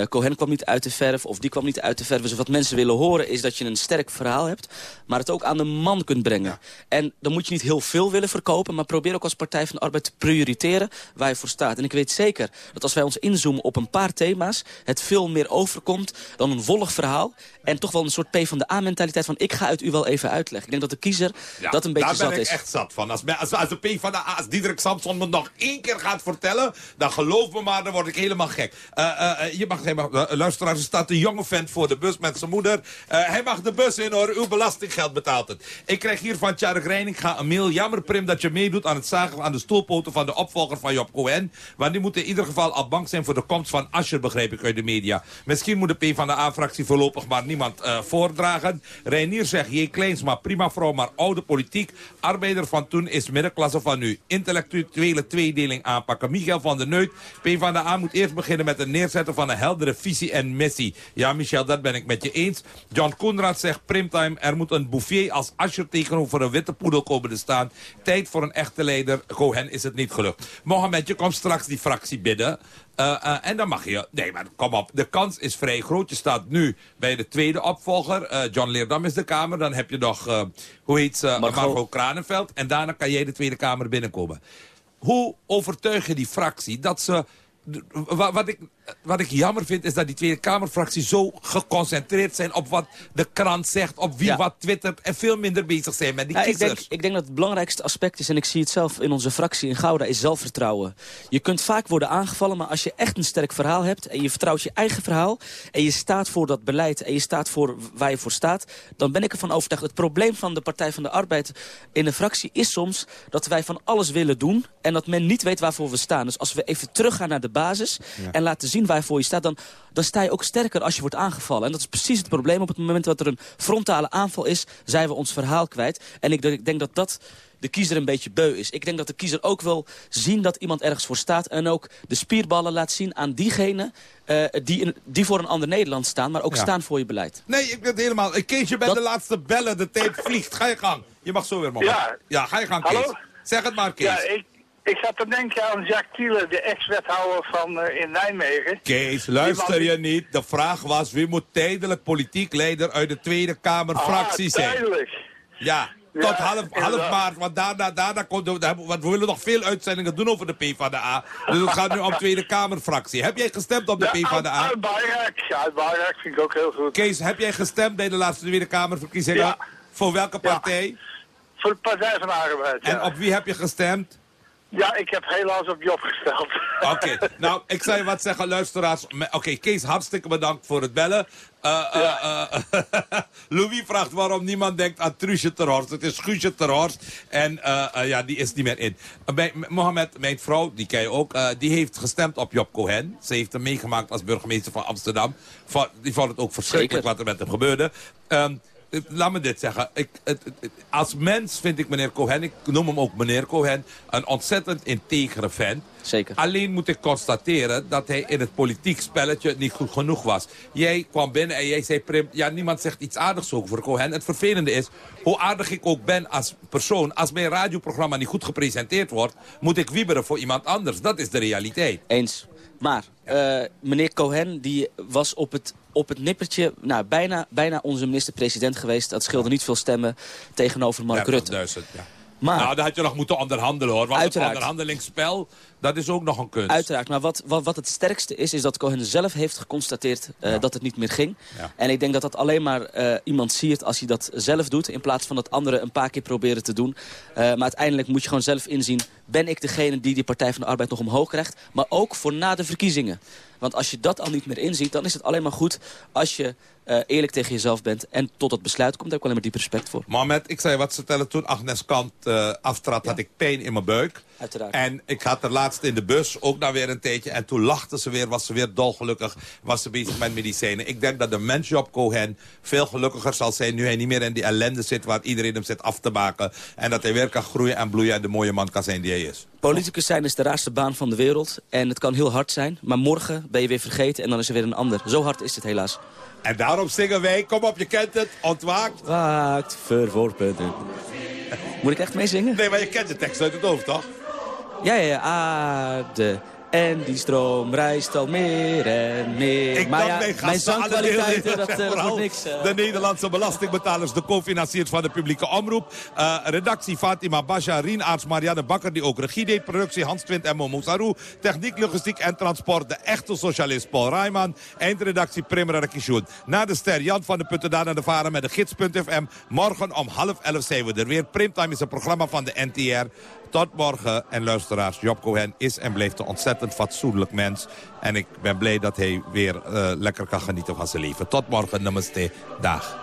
Cohen kwam niet uit de verf of die kwam niet uit de verf. Dus wat mensen willen horen is dat je een sterk verhaal hebt... maar het ook aan de man kunt brengen. En dan moet je niet heel veel willen verkopen... maar probeer ook als Partij van de Arbeid te prioriteren waar je voor staat. En ik weet zeker dat als wij ons inzoomen op een paar thema's... het veel meer overkomt dan een volg verhaal. En toch wel een soort P van de A-mentaliteit van ik ga het u wel even uitleggen. Ik denk dat de kiezer dat een beetje zat is. Daar ben ik echt zat van. Als, als, als de P van de A, als Diederik Samson me nog één keer gaat vertellen... dan geloof me maar, dan word ik helemaal gek. Uh, uh, je mag, uh, luisteraars, er staat een jonge vent voor de bus met zijn moeder. hij mag de bus in hoor, uw belastinggeld betaalt het. Ik krijg hier van Tjarek Reininga een mail. Jammer Prim dat je meedoet aan het zagen aan de stoelpoten van de opvolger van Job Cohen. Want die moet in ieder geval al bang zijn voor de komst van Ascher, begreep ik uit de media. Misschien moet de P van de A-fractie voorlopig maar niemand voordragen. Reinier zegt, je Kleinsma, prima vrouw, maar oude politiek. Arbeider van toen is middenklasse van nu. Intellectuele tweedeling aanpakken. Michael van der Neut, P van de A moet eerst beginnen met het neerzetten van een heldere visie en missie. Ja, Michel, dat ben ik met je eens. John Koenraad zegt, primtime, er moet een bouffier als Asher tegenover een witte poedel komen te staan. Tijd voor een echte leider. Cohen is het niet gelukt. Mohamed, je komt straks die fractie bidden. Uh, uh, en dan mag je... Nee, maar kom op. De kans is vrij groot. Je staat nu bij de tweede opvolger. Uh, John Leerdam is de Kamer. Dan heb je nog, hoe heet ze, Margot. Margot Kranenveld. En daarna kan jij de Tweede Kamer binnenkomen. Hoe overtuig je die fractie dat ze wat ik, wat ik jammer vind is dat die Tweede Kamerfractie zo geconcentreerd zijn op wat de krant zegt, op wie wat twittert en veel minder bezig zijn met die ja, ik denk, ik denk dat het belangrijkste aspect is, en ik zie het zelf in onze fractie in Gouda, is zelfvertrouwen. Je kunt vaak worden aangevallen, maar als je echt een sterk verhaal hebt en je vertrouwt je eigen verhaal en je staat voor dat beleid en je staat voor waar je voor staat, dan ben ik ervan overtuigd. Het probleem van de Partij van de Arbeid in de fractie is soms dat wij van alles willen doen en dat men niet weet waarvoor we staan. Dus als we even teruggaan naar de basis en laten zien waarvoor je staat... Dan, dan sta je ook sterker als je wordt aangevallen. En dat is precies het probleem. Op het moment dat er een frontale aanval is, zijn we ons verhaal kwijt. En ik, ik denk dat dat de kiezer een beetje beu is. Ik denk dat de kiezer ook wil zien dat iemand ergens voor staat... en ook de spierballen laat zien aan diegenen uh, die, die voor een ander Nederland staan... maar ook staan voor je beleid. Nee, ik ben het helemaal... Kees, je bent de laatste bellen, de tijd vliegt. Ga je gang. Je mag zo weer, man. Ja. ja, ga je gang, Kees. Hallo? Zeg het maar, Kees. Ja, ik, ik zat te denken aan Jacques Thiele, de ex-wethouder van uh, in Nijmegen. Kees, luister je niet? De vraag was, wie moet tijdelijk politiek leider uit de Tweede Kamer ah, zijn? tijdelijk. Ja, tot half, half maart, want daarna, daarna komt, want we willen nog veel uitzendingen doen over de PvdA. Dus het gaat nu om Tweede Kamerfractie. Heb jij gestemd op de ja, PvdA? Uit Bayrek, ja, uit vind ik ook heel goed. Kees, heb jij gestemd bij de laatste Tweede Kamerverkiezingen? Ja. Voor welke partij? Voor de Partij van de Arbeid, En op wie heb je gestemd? Ja, ik heb helaas op Job gesteld. Oké, nou, ik zou je wat zeggen, luisteraars. Oké, Kees, hartstikke bedankt voor het bellen. Uh, uh, Louis vraagt waarom niemand denkt aan Truusje Terhorst. Het is Guusje Terhorst. En ja, die is niet meer in. Mohamed, mijn vrouw, die ken je ook, die heeft gestemd op Job Cohen. Ze heeft hem meegemaakt als burgemeester van Amsterdam. Die vond het ook verschrikkelijk wat er met hem gebeurde. Um, eh, laat me dit zeggen. Ik, het, als mens vind ik meneer Cohen, ik noem hem ook meneer Cohen, een ontzettend integere vent. Zeker. Alleen moet ik constateren dat hij in het politiek spelletje niet goed genoeg was. Jij kwam binnen en jij zei, Prim, ja, niemand zegt iets aardigs over Cohen. Het vervelende is, hoe aardig ik ook ben als persoon, als mijn radioprogramma niet goed gepresenteerd wordt, moet ik wieberen voor iemand anders. Dat is de realiteit. Eens. Maar uh, meneer Cohen die was op het, op het nippertje nou, bijna, bijna onze minister-president geweest. Dat scheelde niet veel stemmen tegenover Mark Rutte. ja. Maar, nou, dan had je nog moeten onderhandelen hoor. Want uiteraard. het onderhandelingsspel, dat is ook nog een kunst. Uiteraard, maar wat, wat, wat het sterkste is, is dat Cohen zelf heeft geconstateerd uh, dat het niet meer ging. Ja. En ik denk dat dat alleen maar uh, iemand ziet als hij dat zelf doet. In plaats van dat anderen een paar keer proberen te doen. Uh, maar uiteindelijk moet je gewoon zelf inzien, ben ik degene die die Partij van de Arbeid nog omhoog krijgt. Maar ook voor na de verkiezingen. Want als je dat al niet meer inziet, dan is het alleen maar goed als je uh, eerlijk tegen jezelf bent en tot dat besluit komt. Daar heb ik alleen maar diepe respect voor. Mohamed, ik zei wat ze tellen toen Agnes Kant uh, aftrad, had ik pijn in mijn buik. Uiteraard. En ik had er laatst in de bus ook nou weer een tijdje. En toen lachte ze weer, was ze weer dolgelukkig, was ze bezig met medicijnen. Ik denk dat de mens Job Cohen veel gelukkiger zal zijn nu hij niet meer in die ellende zit waar iedereen hem zit af te maken. En dat hij weer kan groeien en bloeien en de mooie man kan zijn die hij is. Politicus zijn is de raarste baan van de wereld. En het kan heel hard zijn. Maar morgen ben je weer vergeten en dan is er weer een ander. Zo hard is het helaas. En daarom zingen wij, kom op, je kent het, ontwaakt. Waakt, verworpen. Moet ik echt meezingen? Nee, maar je kent de tekst uit het hoofd, toch? Ja, ja, ja. Aarde En die stroom reist al meer en meer. Ik maar ja, mijn zangkwaliteiten, deelnemers dat, eh, wordt niks. eh. De Nederlandse belastingbetalers, de co-financiers van de publieke omroep. Eh, redactie Fatima Basha, Rien Aarts, Marianne Bakker, die ook regie deed. Productie Hans Twint en Momo Sarou. Techniek, logistiek en transport, de echte socialist Paul Rijman. Eindredactie Primera Rekishoen. Na de ster Jan van de Putten, daarna de varen met de gids.fm. Morgen om half elf zijn we er weer. Primtime is een programma van de NTR. Tot morgen. En luisteraars, Job Cohen is en blijft een ontzettend fatsoenlijk mens. En ik ben blij dat hij weer eh, lekker kan genieten van zijn leven. Tot morgen. Namaste. Dag.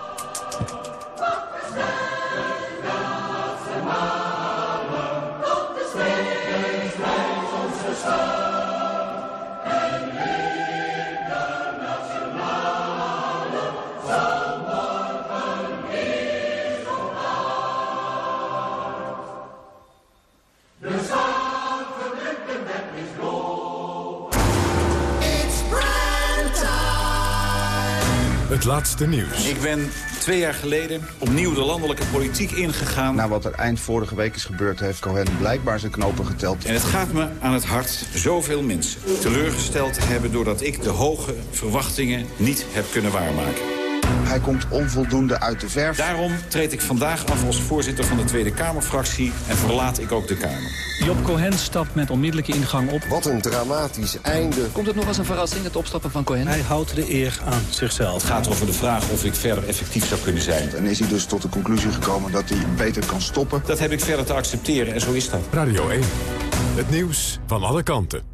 Het laatste nieuws. Ik ben twee jaar geleden opnieuw de landelijke politiek ingegaan. Na wat er eind vorige week is gebeurd... heeft Cohen blijkbaar zijn knopen geteld. En het gaat me aan het hart zoveel mensen teleurgesteld te hebben... doordat ik de hoge verwachtingen niet heb kunnen waarmaken. Hij komt onvoldoende uit de verf. Daarom treed ik vandaag af als voorzitter van de Tweede Kamerfractie... en verlaat ik ook de Kamer. Job Cohen stapt met onmiddellijke ingang op. Wat een dramatisch einde. Komt het nog als een verrassing, het opstappen van Cohen? Hij houdt de eer aan zichzelf. Het gaat over de vraag of ik verder effectief zou kunnen zijn. En is hij dus tot de conclusie gekomen dat hij beter kan stoppen. Dat heb ik verder te accepteren en zo is dat. Radio 1. Het nieuws van alle kanten.